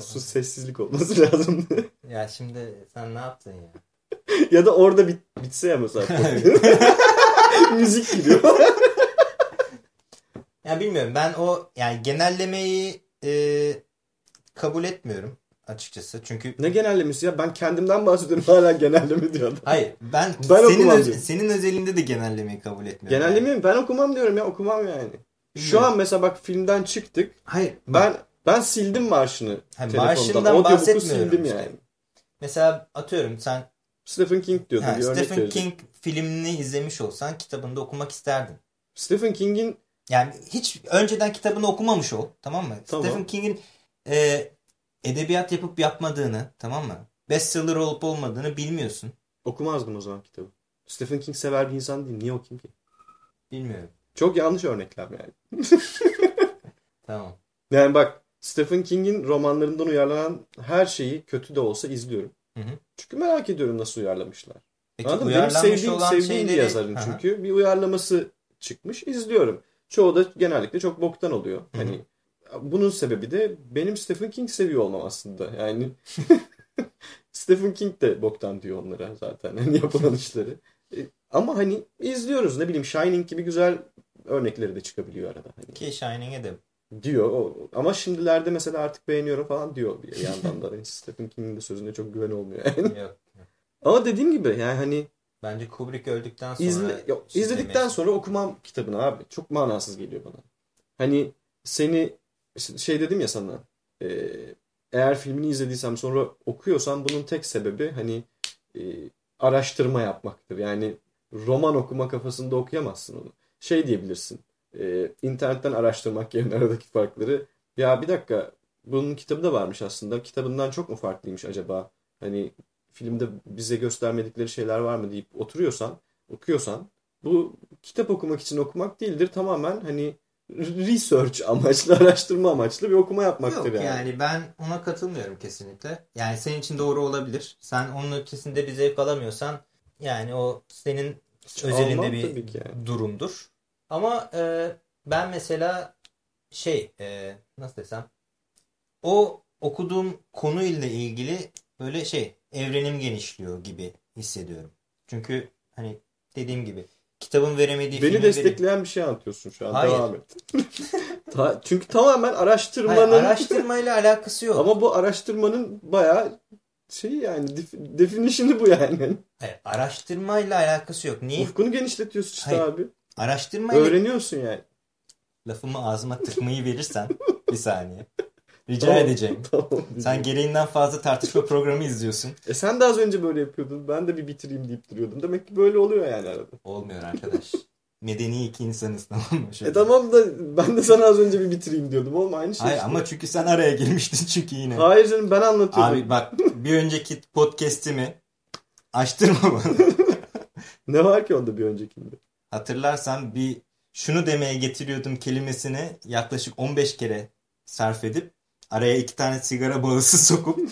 sus sessizlik olması *laughs* lazım. ya şimdi sen ne yaptın ya? *laughs* ya da orada bit bitse ya mesela. *laughs* Müzik gidiyor. ya bilmiyorum ben o yani genellemeyi e, kabul etmiyorum açıkçası. Çünkü ne genellemesi ya? Ben kendimden bahsediyorum hala genelleme diyor adam. Hayır, ben, ben senin öz, senin özelinde de genellemeyi kabul etmiyorum. Genellemeyi yani. ben okumam diyorum ya, okumam yani. Bilmiyorum. Şu an mesela bak filmden çıktık. Hayır. Ben ben sildim marşını Hayır, telefondan. Marşından sildim işte. yani. Mesela atıyorum sen Stephen King diyordun. Ha, Stephen King filmini izlemiş olsan kitabını okumumak isterdin. Stephen King'in yani hiç önceden kitabını okumamış ol tamam mı? Tamam. Stephen King'in e, edebiyat yapıp yapmadığını tamam mı? Bestseller olup olmadığını bilmiyorsun. Okumazdım o zaman kitabı. Stephen King sever bir insan değil. Niye okuyayım ki? Bilmiyorum. Çok yanlış örneklem yani. *laughs* tamam. Yani bak Stephen King'in romanlarından uyarlanan her şeyi kötü de olsa izliyorum. Hı hı. Çünkü merak ediyorum nasıl uyarlamışlar. Peki, Anladın Benim sevdiğim, olan sevdiğim şeyleri... bir yazarın hı hı. çünkü. Bir uyarlaması çıkmış izliyorum. Çoğu da genellikle çok boktan oluyor. Hı hı. Hani bunun sebebi de benim Stephen King seviyor olmam aslında. Yani *laughs* Stephen King de boktan diyor onlara zaten hani yapılan *laughs* işleri. E, ama hani izliyoruz ne bileyim Shining gibi güzel örnekleri de çıkabiliyor arada. Hani. Ki Shining'e de diyor. O, ama şimdilerde mesela artık beğeniyorum falan diyor bir yandan da. Stephen King'in de sözünde çok güven olmuyor yani. Yok, yok. Ama dediğim gibi yani hani Bence Kubrick öldükten sonra izle, yok, izledikten sonra okumam kitabını abi. Çok manasız geliyor bana. Hani seni şey dedim ya sana e, eğer filmini izlediysem sonra okuyorsam bunun tek sebebi hani e, araştırma yapmaktır. Yani roman okuma kafasında okuyamazsın onu. Şey diyebilirsin. E, internetten araştırmak yerine aradaki farkları. Ya bir dakika bunun kitabı da varmış aslında. Kitabından çok mu farklıymış acaba? Hani filmde bize göstermedikleri şeyler var mı deyip oturuyorsan, okuyorsan bu kitap okumak için okumak değildir. Tamamen hani research amaçlı, *laughs* araştırma amaçlı bir okuma yapmaktır Yok, yani. yani ben ona katılmıyorum kesinlikle. Yani senin için doğru olabilir. Sen onun ötesinde bir zevk alamıyorsan yani o senin Hiç özelinde bir yani. durumdur. Ama e, ben mesela şey e, nasıl desem o okuduğum konuyla ilgili böyle şey evrenim genişliyor gibi hissediyorum. Çünkü hani dediğim gibi kitabın veremediği Beni destekleyen verip... bir şey anlatıyorsun şu an. Hayır. Devam et. *laughs* Çünkü tamamen araştırmanın... Hayır, araştırmayla alakası yok. Ama bu araştırmanın bayağı şey yani definition'ı bu yani. Hayır, araştırmayla alakası yok. Niye? Ufkunu genişletiyorsun işte Hayır. abi. Araştırmayla... Öğreniyorsun yani. Lafımı ağzıma tıkmayı verirsen *laughs* bir saniye. Rica Tamam, edeceğim. Tamam. Sen gereğinden fazla tartışma programı izliyorsun. E sen de az önce böyle yapıyordun. Ben de bir bitireyim deyip duruyordum. Demek ki böyle oluyor yani arada. Olmuyor arkadaş. Medeni iki insanız *laughs* tamam mı? Şöyle. E tamam da ben de sana az önce bir bitireyim diyordum. Oğlum aynı şey Hayır işte. ama çünkü sen araya girmiştin çünkü yine. Hayır canım ben anlatıyordum. Abi bak bir önceki podcast'imi açtırma bana. *laughs* Ne var ki onda bir öncekinde? Hatırlarsan bir şunu demeye getiriyordum kelimesini yaklaşık 15 kere sarf edip araya iki tane sigara bağısı sokup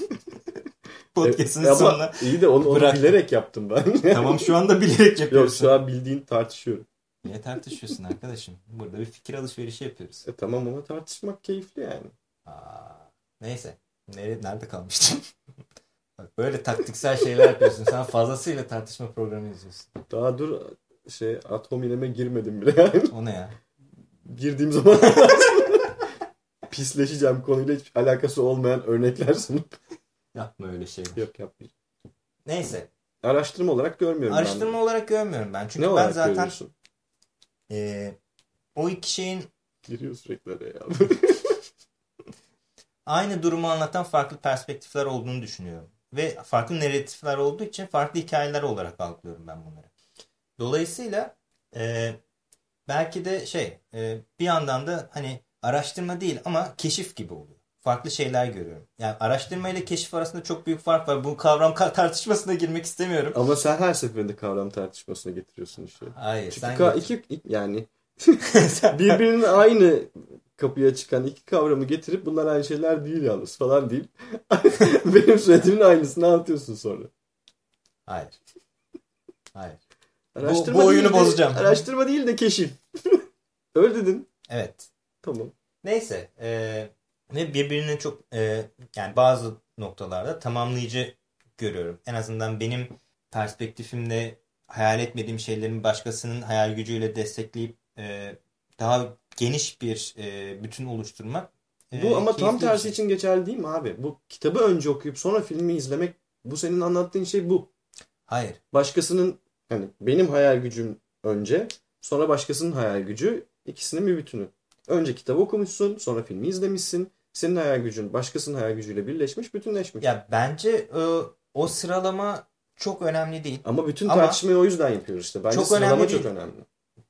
*laughs* podcast'ın E, ama sonuna iyi de onu, onu bilerek yaptım ben. tamam şu anda bilerek Yok yapıyorsun. şu an bildiğin tartışıyorum. Niye tartışıyorsun arkadaşım? Burada bir fikir alışverişi yapıyoruz. E tamam ama tartışmak keyifli yani. Aa, neyse. Nerede, nerede kalmıştım? *laughs* Bak böyle taktiksel şeyler yapıyorsun. Sen fazlasıyla tartışma programı izliyorsun. Daha dur şey atomineme girmedim bile yani. O ne ya? Girdiğim zaman *laughs* pisleşeceğim konuyla hiç alakası olmayan örnekler sunup. Yapma öyle şeyler. Yok yapmayacağım. Neyse. Araştırma olarak görmüyorum Araştırma olarak görmüyorum ben. ben. Çünkü Ne ben zaten görüyorsun? E, o iki şeyin Giriyor sürekli araya ya. *laughs* aynı durumu anlatan farklı perspektifler olduğunu düşünüyorum. Ve farklı narratifler olduğu için farklı hikayeler olarak algılıyorum ben bunları. Dolayısıyla e, belki de şey e, bir yandan da hani araştırma değil ama keşif gibi oluyor. Farklı şeyler görüyorum. Yani araştırma ile keşif arasında çok büyük fark var. Bu kavram ka- tartışmasına girmek istemiyorum. Ama sen her seferinde kavram tartışmasına getiriyorsun işi. Hayır. Çünkü sen getir. iki yani *laughs* *laughs* birbirinin aynı kapıya çıkan iki kavramı getirip bunlar aynı şeyler değil yalnız falan değil. *laughs* Benim söylediğimin aynısını anlatıyorsun sonra. Hayır. Hayır. Araştırma bu oyunu değil de- bozacağım. Araştırma değil de keşif. Öyle dedin. Evet. Tamam. Neyse. E, ve birbirini çok e, yani bazı noktalarda tamamlayıcı görüyorum. En azından benim perspektifimde hayal etmediğim şeylerin başkasının hayal gücüyle destekleyip e, daha geniş bir e, bütün oluşturmak. e, Bu ama tam tersi şey. için geçerli değil mi abi? Bu kitabı önce okuyup sonra filmi izlemek bu senin anlattığın şey bu. Hayır. Başkasının hani benim hayal gücüm önce sonra başkasının hayal gücü ikisinin bir bütünü. Önce kitabı okumuşsun sonra filmi izlemişsin. Senin hayal gücün başkasının hayal gücüyle birleşmiş bütünleşmiş. Ya bence e, o sıralama çok önemli değil. Ama bütün Ama- tartışmayı o yüzden yapıyoruz işte. Bence Çok sıralama önemli çok değil. önemli.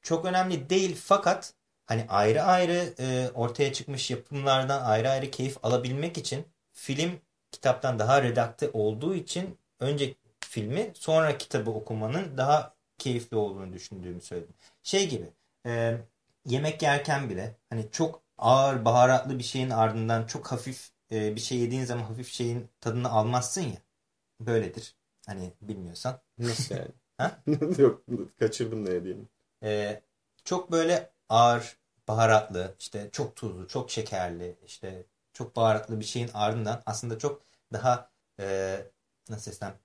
çok önemli değil fakat hani ayrı ayrı e, ortaya çıkmış yapımlardan ayrı ayrı keyif alabilmek için film kitaptan daha redakte olduğu için önce filmi sonra kitabı okumanın daha keyifli olduğunu düşündüğümü söyledim. Şey gibi e, yemek yerken bile hani çok ağır baharatlı bir şeyin ardından çok hafif e, bir şey yediğin zaman hafif şeyin tadını almazsın ya. Böyledir. Hani bilmiyorsan. Nasıl yani? *laughs* Ha? *laughs* Yok kaçırdım ne diyeyim. Ee, çok böyle ağır, baharatlı, işte çok tuzlu, çok şekerli, işte çok baharatlı bir şeyin ardından aslında çok daha e, nasıl desem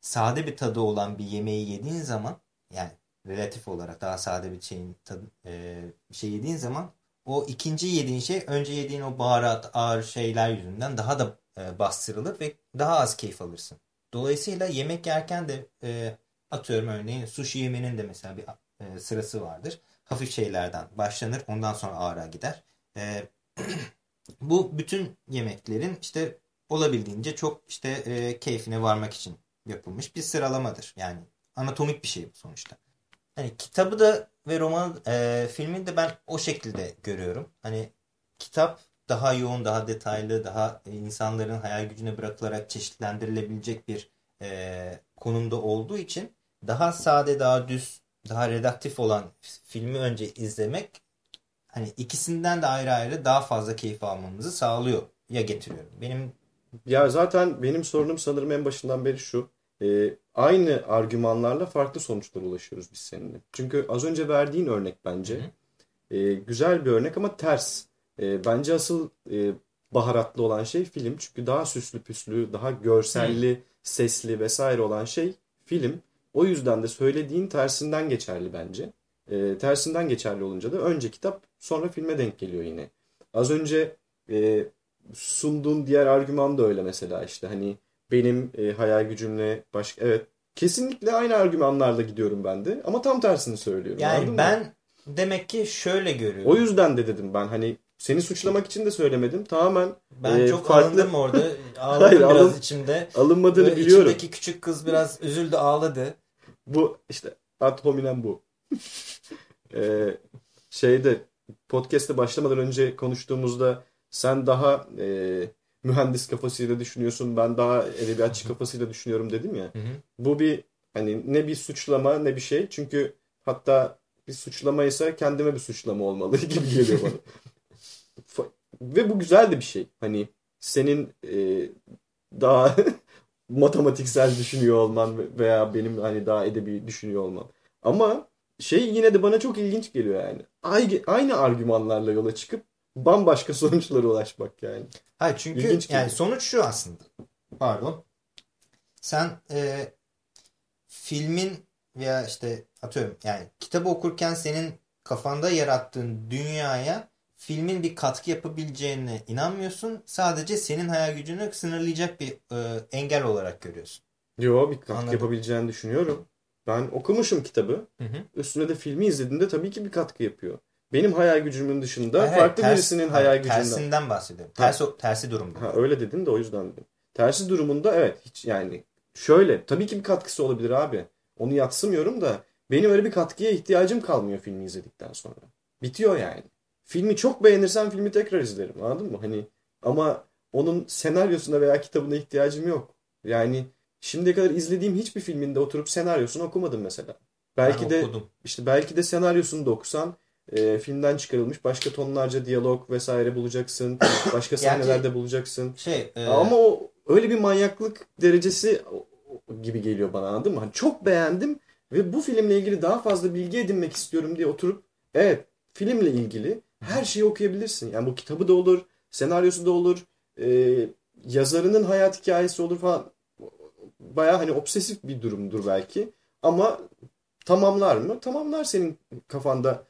sade bir tadı olan bir yemeği yediğin zaman yani relatif olarak daha sade bir şeyin tadı, e, bir şey yediğin zaman o ikinci yediğin şey önce yediğin o baharat ağır şeyler yüzünden daha da e, bastırılır ve daha az keyif alırsın. Dolayısıyla yemek yerken de e, atıyorum örneğin sushi yemenin de mesela bir e, sırası vardır. Hafif şeylerden başlanır ondan sonra ağıra gider. E, *clears throat* bu bütün yemeklerin işte olabildiğince çok işte e, keyfine varmak için yapılmış bir sıralamadır. Yani anatomik bir şey bu sonuçta. Hani kitabı da ve roman e, filmi de ben o şekilde görüyorum. Hani kitap daha yoğun, daha detaylı, daha insanların hayal gücüne bırakılarak çeşitlendirilebilecek bir e, konumda olduğu için daha sade, daha düz, daha redaktif olan filmi önce izlemek hani ikisinden de ayrı ayrı daha fazla keyif almamızı sağlıyor ya getiriyorum. Benim Ya zaten benim sorunum sanırım en başından beri şu. Ee, aynı argümanlarla farklı sonuçlara ulaşıyoruz biz seninle. Çünkü az önce verdiğin örnek bence e, güzel bir örnek ama ters. E, bence asıl e, baharatlı olan şey film. Çünkü daha süslü püslü, daha görselli, sesli vesaire olan şey film. O yüzden de söylediğin tersinden geçerli bence. E, tersinden geçerli olunca da önce kitap sonra filme denk geliyor yine. Az önce e, sunduğun diğer argüman da öyle mesela işte hani benim e, hayal gücümle başka evet kesinlikle aynı argümanlarla gidiyorum ben de ama tam tersini söylüyorum. Yani ben mı? demek ki şöyle görüyorum. O yüzden de dedim ben hani seni suçlamak için de söylemedim. Tamamen ben e, çok farklı... alındım orada. *laughs* Ağladım Hayır, biraz alın... içimde. Alınmadığını Böyle biliyorum. İçimdeki küçük kız biraz üzüldü ağladı. Bu işte ad hominem bu. ee, *laughs* şeyde podcast'e başlamadan önce konuştuğumuzda sen daha e, mühendis kafasıyla düşünüyorsun ben daha edebiyatçı kafasıyla düşünüyorum dedim ya. Hı hı. Bu bir hani ne bir suçlama ne bir şey çünkü hatta bir suçlama ise kendime bir suçlama olmalı *laughs* gibi geliyor bana. Ve bu güzel de bir şey. Hani senin e, daha *laughs* matematiksel düşünüyor olman veya benim hani daha edebi düşünüyor olmam. Ama şey yine de bana çok ilginç geliyor yani. Aynı, aynı argümanlarla yola çıkıp bambaşka *laughs* sonuçlara ulaşmak yani. Hayır çünkü ilginç yani sonuç şu aslında. Pardon. Sen e, filmin veya işte atıyorum yani kitabı okurken senin kafanda yarattığın dünyaya filmin bir katkı yapabileceğine inanmıyorsun. Sadece senin hayal gücünü sınırlayacak bir e, engel olarak görüyorsun. Yo bir katkı Anladım. yapabileceğini düşünüyorum. Ben okumuşum kitabı. Hı hı. Üstüne de filmi izlediğimde tabii ki bir katkı yapıyor. Benim hayal gücümün dışında hayır, farklı ters, birisinin hayal gücünden. Tersinden bahsediyorum. Tersi, tersi durumda. Ha, öyle dedin de o yüzden dedim. Tersi durumunda evet hiç yani şöyle tabii ki bir katkısı olabilir abi. Onu yatsımıyorum da benim öyle bir katkıya ihtiyacım kalmıyor filmi izledikten sonra. Bitiyor yani. Filmi çok beğenirsem filmi tekrar izlerim anladın mı? Hani ama onun senaryosuna veya kitabına ihtiyacım yok. Yani şimdiye kadar izlediğim hiçbir filminde oturup senaryosunu okumadım mesela. Belki ben de okudum. işte belki de senaryosunu da okusan e, filmden çıkarılmış başka tonlarca diyalog vesaire bulacaksın. *coughs* Başka sahnelerde bulacaksın. Şey, e... Ama o öyle bir manyaklık derecesi gibi geliyor bana anladın mı? Hani çok beğendim ve bu filmle ilgili daha fazla bilgi edinmek istiyorum diye oturup evet filmle ilgili her şeyi okuyabilirsin. Yani bu kitabı da olur, senaryosu da olur, e, yazarının hayat hikayesi olur falan. Baya hani obsesif bir durumdur belki. Ama tamamlar mı? Tamamlar senin kafanda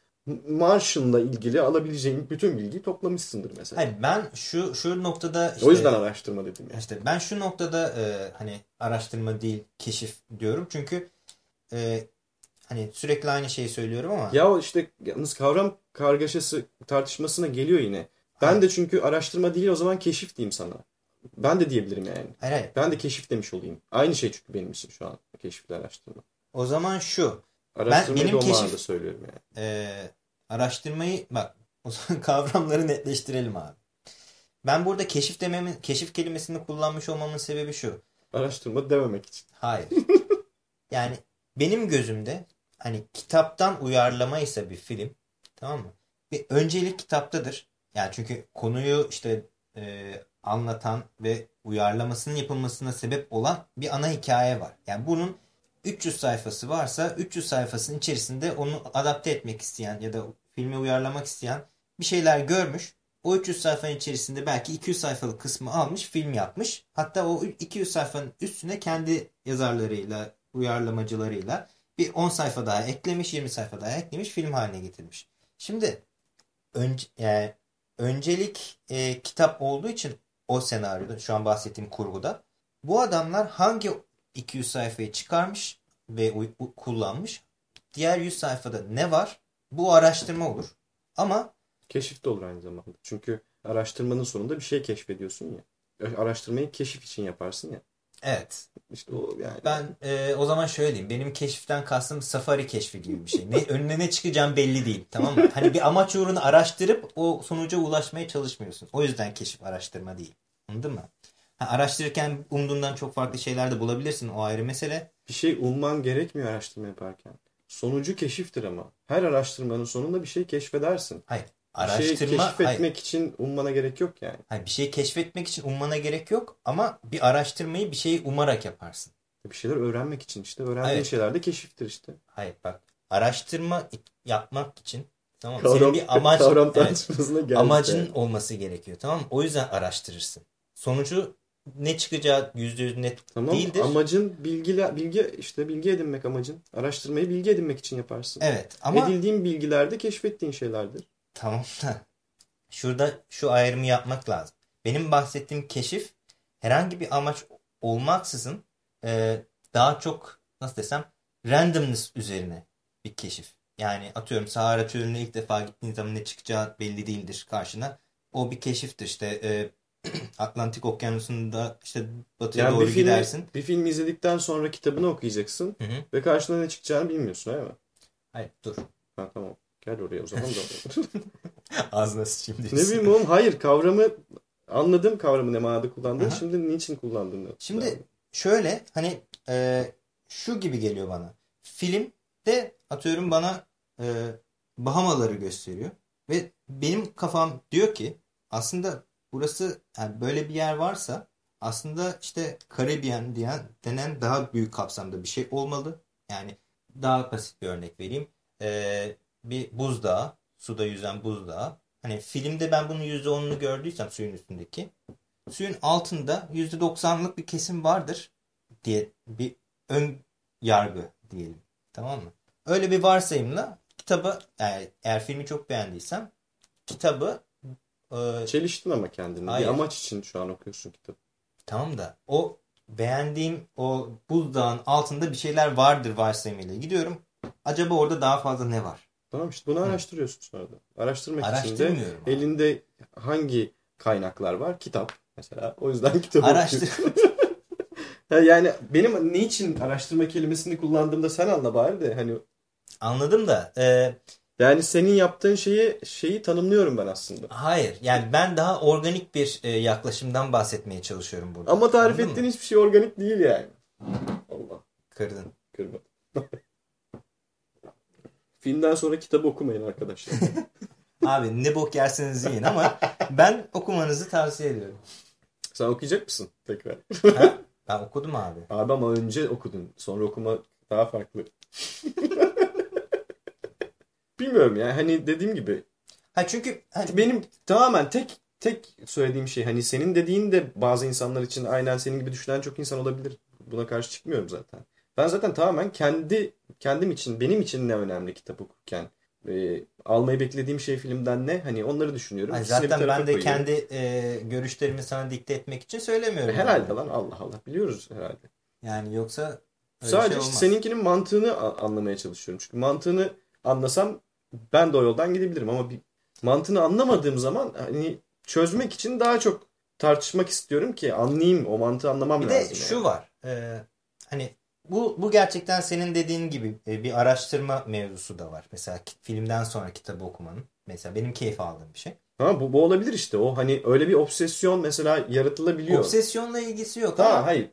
Martian'la ilgili alabileceğin bütün bilgiyi toplamışsındır mesela. Hayır ben şu şu noktada işte, o yüzden araştırma dedim ya. İşte ben şu noktada e, hani araştırma değil keşif diyorum. Çünkü e, hani sürekli aynı şeyi söylüyorum ama. Ya işte yalnız kavram kargaşası tartışmasına geliyor yine. Ben hayır. de çünkü araştırma değil o zaman keşif diyeyim sana. Ben de diyebilirim yani. Hayır, hayır. Ben de keşif demiş olayım. Aynı şey çünkü benim için şu an keşifle araştırma. O zaman şu. Araştırmayı ben, benim keşif, söylüyorum yani. E, araştırmayı bak o zaman *laughs* kavramları netleştirelim abi. Ben burada keşif dememin, keşif kelimesini kullanmış olmamın sebebi şu. Araştırma dememek için. Hayır. *laughs* yani benim gözümde hani kitaptan uyarlama ise bir film tamam mı? Bir öncelik kitaptadır. Yani çünkü konuyu işte e, anlatan ve uyarlamasının yapılmasına sebep olan bir ana hikaye var. Yani bunun 300 sayfası varsa 300 sayfasının içerisinde onu adapte etmek isteyen ya da filme uyarlamak isteyen bir şeyler görmüş. O 300 sayfanın içerisinde belki 200 sayfalık kısmı almış, film yapmış. Hatta o 200 sayfanın üstüne kendi yazarlarıyla, uyarlamacılarıyla bir 10 sayfa daha eklemiş, 20 sayfa daha eklemiş, film haline getirmiş. Şimdi önce, yani öncelik e, kitap olduğu için o senaryoda, şu an bahsettiğim kurguda bu adamlar hangi 200 sayfayı çıkarmış ve kullanmış? Diğer 100 sayfada ne var? Bu araştırma olur. Ama keşif de olur aynı zamanda. Çünkü araştırmanın sonunda bir şey keşfediyorsun ya. Araştırmayı keşif için yaparsın ya. Evet. İşte o yani. Ben e, o zaman şöyle diyeyim. Benim keşiften kastım safari keşfi gibi bir şey. Ne, önüne ne çıkacağım belli değil. Tamam mı? Hani bir amaç uğruna araştırıp o sonuca ulaşmaya çalışmıyorsun. O yüzden keşif araştırma değil. Anladın mı? Ha, araştırırken umduğundan çok farklı şeyler de bulabilirsin. O ayrı mesele. Bir şey umman gerekmiyor araştırma yaparken. Sonucu keşiftir ama. Her araştırmanın sonunda bir şey keşfedersin. Hayır. Araştırma, bir şey keşfetmek hayır. için ummana gerek yok yani. Hayır, bir şey keşfetmek için ummana gerek yok ama bir araştırmayı bir şeyi umarak yaparsın. Bir şeyler öğrenmek için işte. Öğrendiğin evet. şeyler de keşiftir işte. Hayır bak. Araştırma yapmak için tamam Kavram, Senin bir amaç, evet, amacın yani. olması gerekiyor tamam? O yüzden araştırırsın. Sonucu ne çıkacağı yüzde yüz net tamam, değildir. Amacın bilgi, bilgi işte bilgi edinmek amacın. Araştırmayı bilgi edinmek için yaparsın. Evet ama edildiğin bilgilerde keşfettiğin şeylerdir. Tamam da şurada şu ayrımı yapmak lazım. Benim bahsettiğim keşif herhangi bir amaç olmaksızın e, daha çok nasıl desem randomness üzerine bir keşif. Yani atıyorum Sahara Çölü'ne ilk defa gittiğin zaman ne çıkacağı belli değildir karşına. O bir keşiftir işte e, Atlantik Okyanusu'nda işte batıya yani doğru bir filmi, gidersin. Bir film izledikten sonra kitabını okuyacaksın Hı hı. ve karşına ne çıkacağını bilmiyorsun değil mi? Hayır dur. Ha tamam. Gel oraya o zaman da. *laughs* Ağzına sıçayım ne diyorsun. bileyim oğlum hayır kavramı anladım kavramı ne manada kullandığını. Şimdi niçin kullandığını. Şimdi şöyle hani e, şu gibi geliyor bana. Filmde atıyorum bana e, Bahamaları gösteriyor. Ve benim kafam diyor ki aslında burası yani böyle bir yer varsa aslında işte Karibyen diyen denen daha büyük kapsamda bir şey olmalı. Yani daha basit bir örnek vereyim. E, bir buzdağı, suda yüzen buzdağı. Hani filmde ben bunun %10'unu gördüysem suyun üstündeki suyun altında %90'lık bir kesim vardır diye bir ön yargı diyelim. Tamam mı? Öyle bir varsayımla kitabı yani eğer filmi çok beğendiysem kitabı e, Çeliştin ama kendini. Hayır. Bir amaç için şu an okuyorsun kitabı. tamam da o beğendiğim o buzdağın altında bir şeyler vardır varsayımıyla gidiyorum. Acaba orada daha fazla ne var? Tamam işte bunu araştırıyorsun sonra da. Araştırmak için de ama. elinde hangi kaynaklar var? Kitap mesela. O yüzden *laughs* kitap Araştır. *laughs* yani benim niçin araştırma kelimesini kullandığımda sen anla bari de hani Anladım da e, yani senin yaptığın şeyi şeyi tanımlıyorum ben aslında. hayır yani ben daha organik bir e, yaklaşımdan bahsetmeye çalışıyorum burada. Ama tarif Anladın mı? ettiğin hiçbir şey organik değil yani. Allah Kırdın. kırmadım. *laughs* Filmden sonra kitap okumayın arkadaşlar. *laughs* Abi ne bok yerseniz yiyin ama ben okumanızı tavsiye ediyorum. Sen okuyacak mısın tekrar? Ha? *laughs* Ben okudum abi. Abi ama önce okudun. Sonra okuma daha farklı. Bilmiyorum ya. Hani dediğim gibi Ha çünkü hani benim tamamen tek tek söylediğim şey hani senin dediğin de bazı insanlar için aynen senin gibi düşünen çok insan olabilir. Buna karşı çıkmıyorum zaten. Ben zaten tamamen kendi kendim için benim için ne önemli kitap okurken e, almayı beklediğim şey filmden ne hani onları düşünüyorum. Hani bir zaten ben de koyuyorum. kendi e, görüşlerimi sana dikte etmek için söylemiyorum. herhalde yani. lan Allah Allah biliyoruz herhalde. Yani yoksa öyle Sadece şey işte olmaz. seninkinin mantığını anlamaya çalışıyorum. Çünkü mantığını anlasam ben de o yoldan gidebilirim ama bir mantığını anlamadığım zaman hani çözmek için daha çok tartışmak istiyorum ki anlayayım o mantığı anlamam Bir lazım. de yani. şu var. e, hani bu bu gerçekten senin dediğin gibi e, bir araştırma mevzusu da var. Mesela filmden sonra kitabı okumanın. Mesela benim keyif aldığım bir şey. Ha bu, bu olabilir işte o hani öyle bir obsesyon mesela yaratılabiliyor. Obsesyonla ilgisi yok Tamam ama hayır.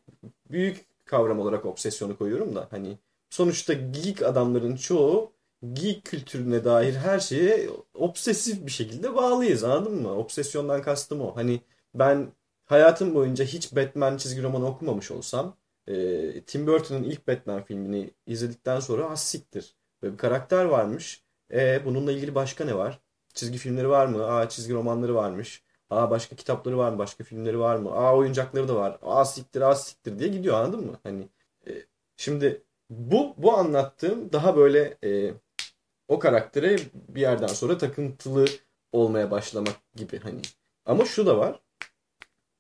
Büyük kavram olarak obsesyonu koyuyorum da hani sonuçta geek adamların çoğu geek kültürüne dair her şeye obsesif bir şekilde bağlıyız anladın mı? Obsesyondan kastım o. Hani ben hayatım boyunca hiç Batman çizgi romanı okumamış olsam e, Tim Burton'ın ilk Batman filmini izledikten sonra az siktir. Böyle bir karakter varmış. E, bununla ilgili başka ne var? Çizgi filmleri var mı? Aa çizgi romanları varmış. Aa başka kitapları var mı? Başka filmleri var mı? Aa oyuncakları da var. Aa siktir, aa siktir diye gidiyor anladın mı? Hani e, şimdi bu bu anlattığım daha böyle e, o karaktere bir yerden sonra takıntılı olmaya başlamak gibi hani. Ama şu da var.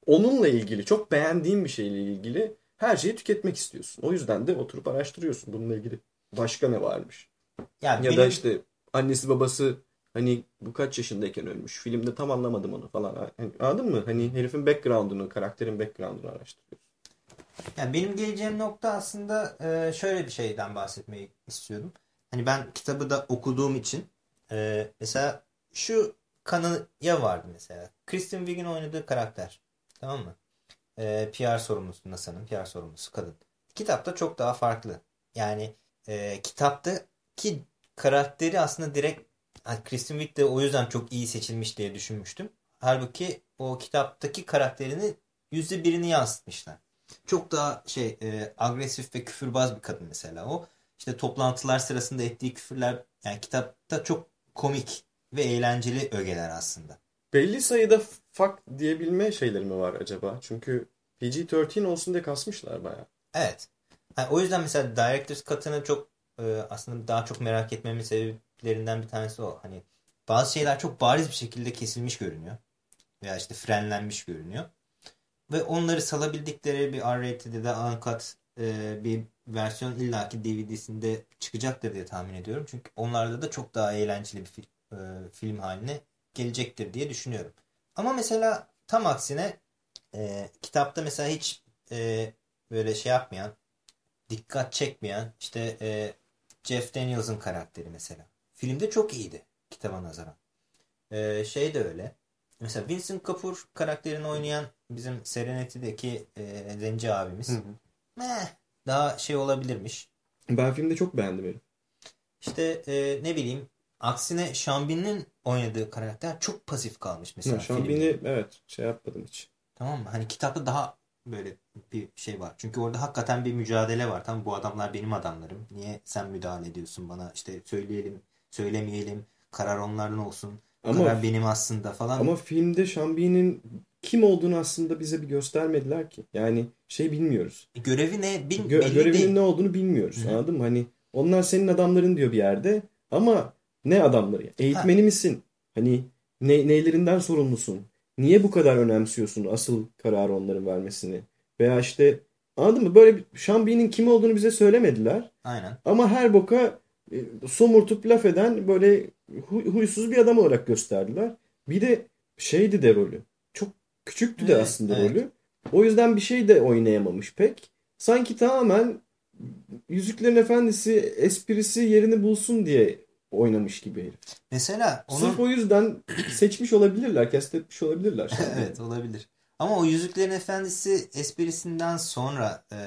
Onunla ilgili çok beğendiğin bir şeyle ilgili her şeyi tüketmek istiyorsun. O yüzden de oturup araştırıyorsun bununla ilgili. Başka ne varmış? yani Ya da benim- işte annesi babası hani bu kaç yaşındayken ölmüş. Filmde tam anlamadım onu falan. Hani, anladın mı? Hani herifin background'unu, karakterin background'unu araştırıyorsun. Yani benim geleceğim nokta aslında e, şöyle bir şeyden bahsetmeyi istiyordum. Hani ben kitabı da okuduğum için e, mesela şu kanıya vardı mesela. Kristen Wiig'in oynadığı karakter. Tamam mı? E, PR sorumlusu NASA'nın PR sorumlusu kadın. Kitapta çok daha farklı. Yani e, kitaptaki karakteri aslında direkt hani Kristen Wiig de o yüzden çok iyi seçilmiş diye düşünmüştüm. Halbuki o kitaptaki karakterini yüzde birini yansıtmışlar çok daha şey e, agresif ve küfürbaz bir kadın mesela o. İşte toplantılar sırasında ettiği küfürler yani kitapta çok komik ve eğlenceli ögeler aslında. Belli sayıda fuck diyebilme şeyleri mi var acaba? Çünkü PG-13 olsun diye kasmışlar bayağı. Evet. Yani o yüzden mesela Director's Cut'ını çok e, aslında daha çok merak etmemin sebeplerinden bir tanesi o. Hani bazı şeyler çok bariz bir şekilde kesilmiş görünüyor. Veya işte frenlenmiş görünüyor. Ve onları salabildikleri bir R-rated ya da uncut e, bir versiyon illaki DVD'sinde çıkacaktır diye tahmin ediyorum. Çünkü onlarda da çok daha eğlenceli bir film, e, film haline gelecektir diye düşünüyorum. Ama mesela tam aksine e, kitapta mesela hiç e, böyle şey yapmayan, dikkat çekmeyen işte e, Jeff Daniels'ın karakteri mesela. Filmde çok iyiydi kitaba nazaran. E, şey de öyle. Mesela Vincent Kapur karakterini oynayan bizim Serenity'deki e, Zenci abimiz. Hı hı. Meh, daha şey olabilirmiş. Ben filmde çok beğendim herif. İşte e, ne bileyim aksine Şambin'in oynadığı karakter çok pasif kalmış mesela. Şambin'i evet şey yapmadım hiç. Tamam mı? Hani kitapta daha böyle bir şey var. Çünkü orada hakikaten bir mücadele var. Tamam bu adamlar benim adamlarım. Niye sen müdahale ediyorsun bana? İşte söyleyelim, söylemeyelim. Karar onların olsun. Ama, karar benim aslında falan. Ama filmde Şambin'in kim olduğunu aslında bize bir göstermediler ki. Yani şey bilmiyoruz. E, görevi ne? Bil, Gö görevinin değil. ne olduğunu bilmiyoruz. Hı. Anladın mı? Hani onlar senin adamların diyor bir yerde ama ne adamları? Eğitmeni ha. misin? Hani ne, neylerinden sorumlusun? Niye bu kadar önemsiyorsun asıl kararı onların vermesini? Veya işte anladın mı? Böyle Şambi'nin kim olduğunu bize söylemediler. Aynen. Ama her boka e, somurtup laf eden böyle huy, huysuz bir adam olarak gösterdiler. Bir de şeydi de rolü. Küçüktü evet, de aslında evet. rolü. O yüzden bir şey de oynayamamış pek. Sanki tamamen Yüzüklerin Efendisi esprisi yerini bulsun diye oynamış gibi herif. Mesela onun... Sırf o yüzden seçmiş olabilirler, kestetmiş olabilirler. *laughs* evet olabilir. Ama o Yüzüklerin Efendisi esprisinden sonra e,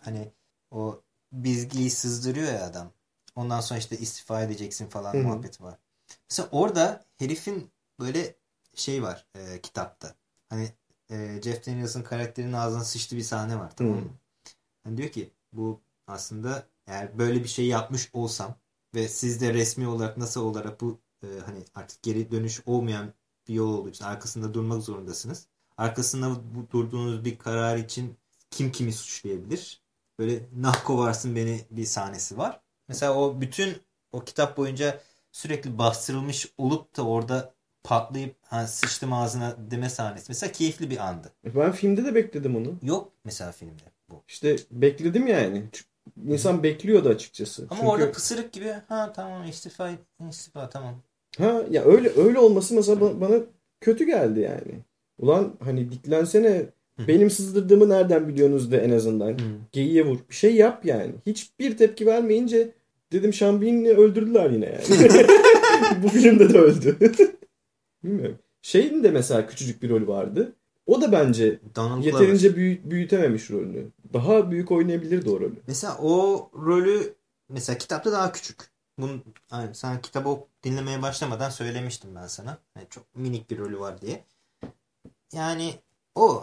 hani o bizgiyi sızdırıyor ya adam. Ondan sonra işte istifa edeceksin falan Hı-hı. muhabbeti var. Mesela orada herifin böyle şey var e, kitapta. Hani e, Jeff Daniels'ın karakterinin ağzına sıçtı bir sahne var tamam mı? Hani diyor ki bu aslında eğer böyle bir şey yapmış olsam ve siz de resmi olarak nasıl olarak bu e, hani artık geri dönüş olmayan bir yol olduğu için arkasında durmak zorundasınız. Arkasında bu, durduğunuz bir karar için kim kimi suçlayabilir? Böyle nah kovarsın beni bir sahnesi var. Mesela o bütün o kitap boyunca sürekli bastırılmış olup da orada patlayıp ha, sıçtım ağzına deme sahnesi. Mesela keyifli bir andı. E, ben filmde de bekledim onu. Yok mesela filmde bu. İşte bekledim yani. İnsan bekliyordu açıkçası. Ama Çünkü... orada pısırık gibi ha tamam istifa istifa tamam. Ha ya öyle öyle olması mesela bana kötü geldi yani. Ulan hani diklensene benim sızdırdığımı nereden biliyorsunuz de en azından. Geyiğe vur. Bir şey yap yani. Hiçbir tepki vermeyince dedim Şambin'i öldürdüler yine yani. *laughs* *laughs* Bu filmde de öldü. *laughs* Bilmiyorum. Şeyin de mesela küçücük bir rolü vardı. O da bence Donald yeterince büyü- büyütememiş rolünü. Daha büyük oynayabilirdi o rolü. Mesela o rolü mesela kitapta daha küçük. Bunu, yani sen kitabı dinlemeye başlamadan söylemiştim ben sana. Yani çok minik bir rolü var diye. Yani o.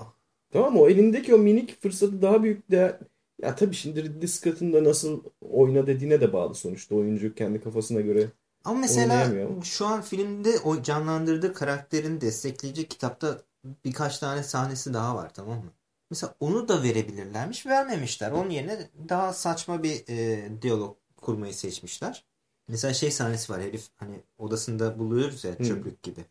Tamam o elindeki o minik fırsatı daha büyük de ya tabii şimdi Ridley Scott'ın da nasıl oyna dediğine de bağlı sonuçta. Oyuncu kendi kafasına göre ama mesela şu an filmde o canlandırdığı karakterin destekleyici kitapta birkaç tane sahnesi daha var tamam mı? Mesela onu da verebilirlermiş. Vermemişler. Onun yerine daha saçma bir e, diyalog kurmayı seçmişler. Mesela şey sahnesi var. Herif hani odasında buluyoruz ya çöplük gibi.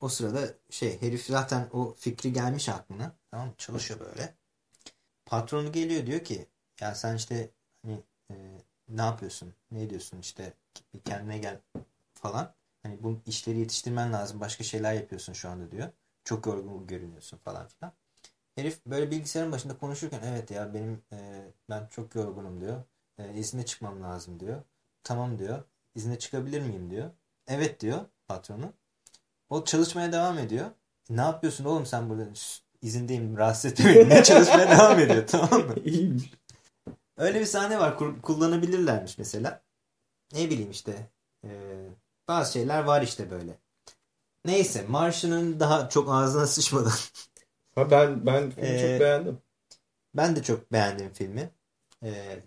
O sırada şey herif zaten o fikri gelmiş aklına. Tamam mı? Çalışıyor böyle. Patronu geliyor diyor ki ya sen işte ne yapıyorsun? Ne diyorsun işte kendine gel falan. Hani bu işleri yetiştirmen lazım. Başka şeyler yapıyorsun şu anda diyor. Çok yorgun görünüyorsun falan filan. Herif böyle bilgisayarın başında konuşurken evet ya benim e, ben çok yorgunum diyor. E, izne çıkmam lazım diyor. Tamam diyor. İzne çıkabilir miyim diyor. Evet diyor patronu. O çalışmaya devam ediyor. Ne yapıyorsun oğlum sen burada? izindeyim rahatsız etmeyin. Ne *laughs* çalışmaya devam ediyor tamam mı? İyiymiş. Öyle bir sahne var. Kullanabilirlermiş mesela. Ne bileyim işte. E, bazı şeyler var işte böyle. Neyse Martian'ın daha çok ağzına *laughs* sıçmadan. ha ben ben filmi ee, çok beğendim. Ben de çok beğendim filmi. Ee,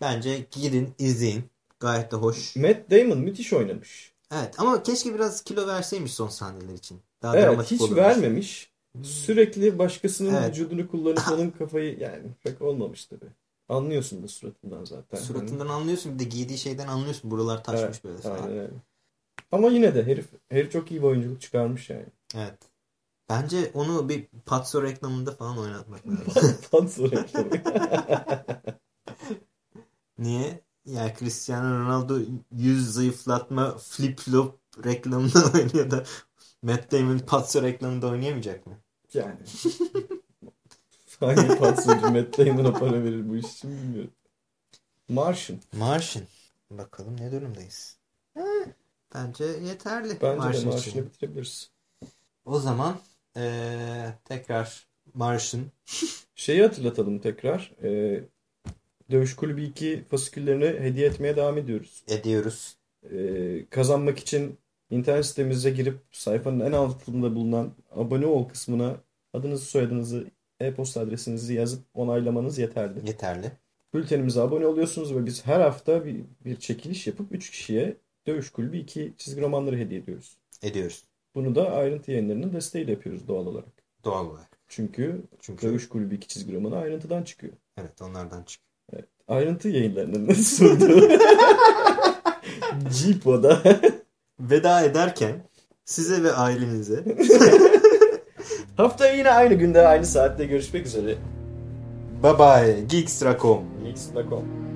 bence gidin izleyin. Gayet de hoş. Matt Damon müthiş oynamış. Evet ama keşke biraz kilo verseymiş son sahneler için. Daha evet hiç olurmuş. vermemiş. Sürekli başkasının evet. vücudunu kullanıp *laughs* onun kafayı yani pek olmamış tabi. Anlıyorsun da suratından zaten. Suratından hani... anlıyorsun bir de giydiği şeyden anlıyorsun. Buralar taşmış evet, böyle falan. Aynen. Ama yine de herif, herif çok iyi bir oyunculuk çıkarmış yani. Evet. Bence onu bir Patso reklamında falan oynatmak lazım. *laughs* Patso reklamı. *laughs* Niye? Yani Cristiano Ronaldo yüz zayıflatma flip flop reklamında *laughs* oynuyor da Matt Damon Patso reklamında oynayamayacak mı? Yani. Hangi patsocu Matt Damon'a para verir bu iş için bilmiyorum. Martian. Martian. Bakalım ne durumdayız. bence yeterli. Bence Martian de Martian'ı bitirebiliriz. O zaman ee, tekrar Martian. *laughs* Şeyi hatırlatalım tekrar. Ee, Dövüş Kulübü 2 fasiküllerini hediye etmeye devam ediyoruz. Ediyoruz. Ee, kazanmak için internet sitemize girip sayfanın en altında bulunan abone ol kısmına adınızı, soyadınızı, e-posta adresinizi yazıp onaylamanız yeterli. Yeterli. Bültenimize abone oluyorsunuz ve biz her hafta bir, bir çekiliş yapıp 3 kişiye Dövüş Kulübü 2 çizgi romanları hediye ediyoruz. Ediyoruz. Bunu da ayrıntı yayınlarının desteğiyle yapıyoruz doğal olarak. Doğal olarak. Çünkü, Çünkü... Dövüş Kulübü 2 çizgi romanı ayrıntıdan çıkıyor. Evet onlardan çıkıyor. Evet, ayrıntı yayınlarının *laughs* sunduğu *laughs* Cipo'da veda ederken size ve ailenize *laughs* haftaya yine aynı günde aynı saatte görüşmek üzere. Bye bye. Geeks.com Geeks.com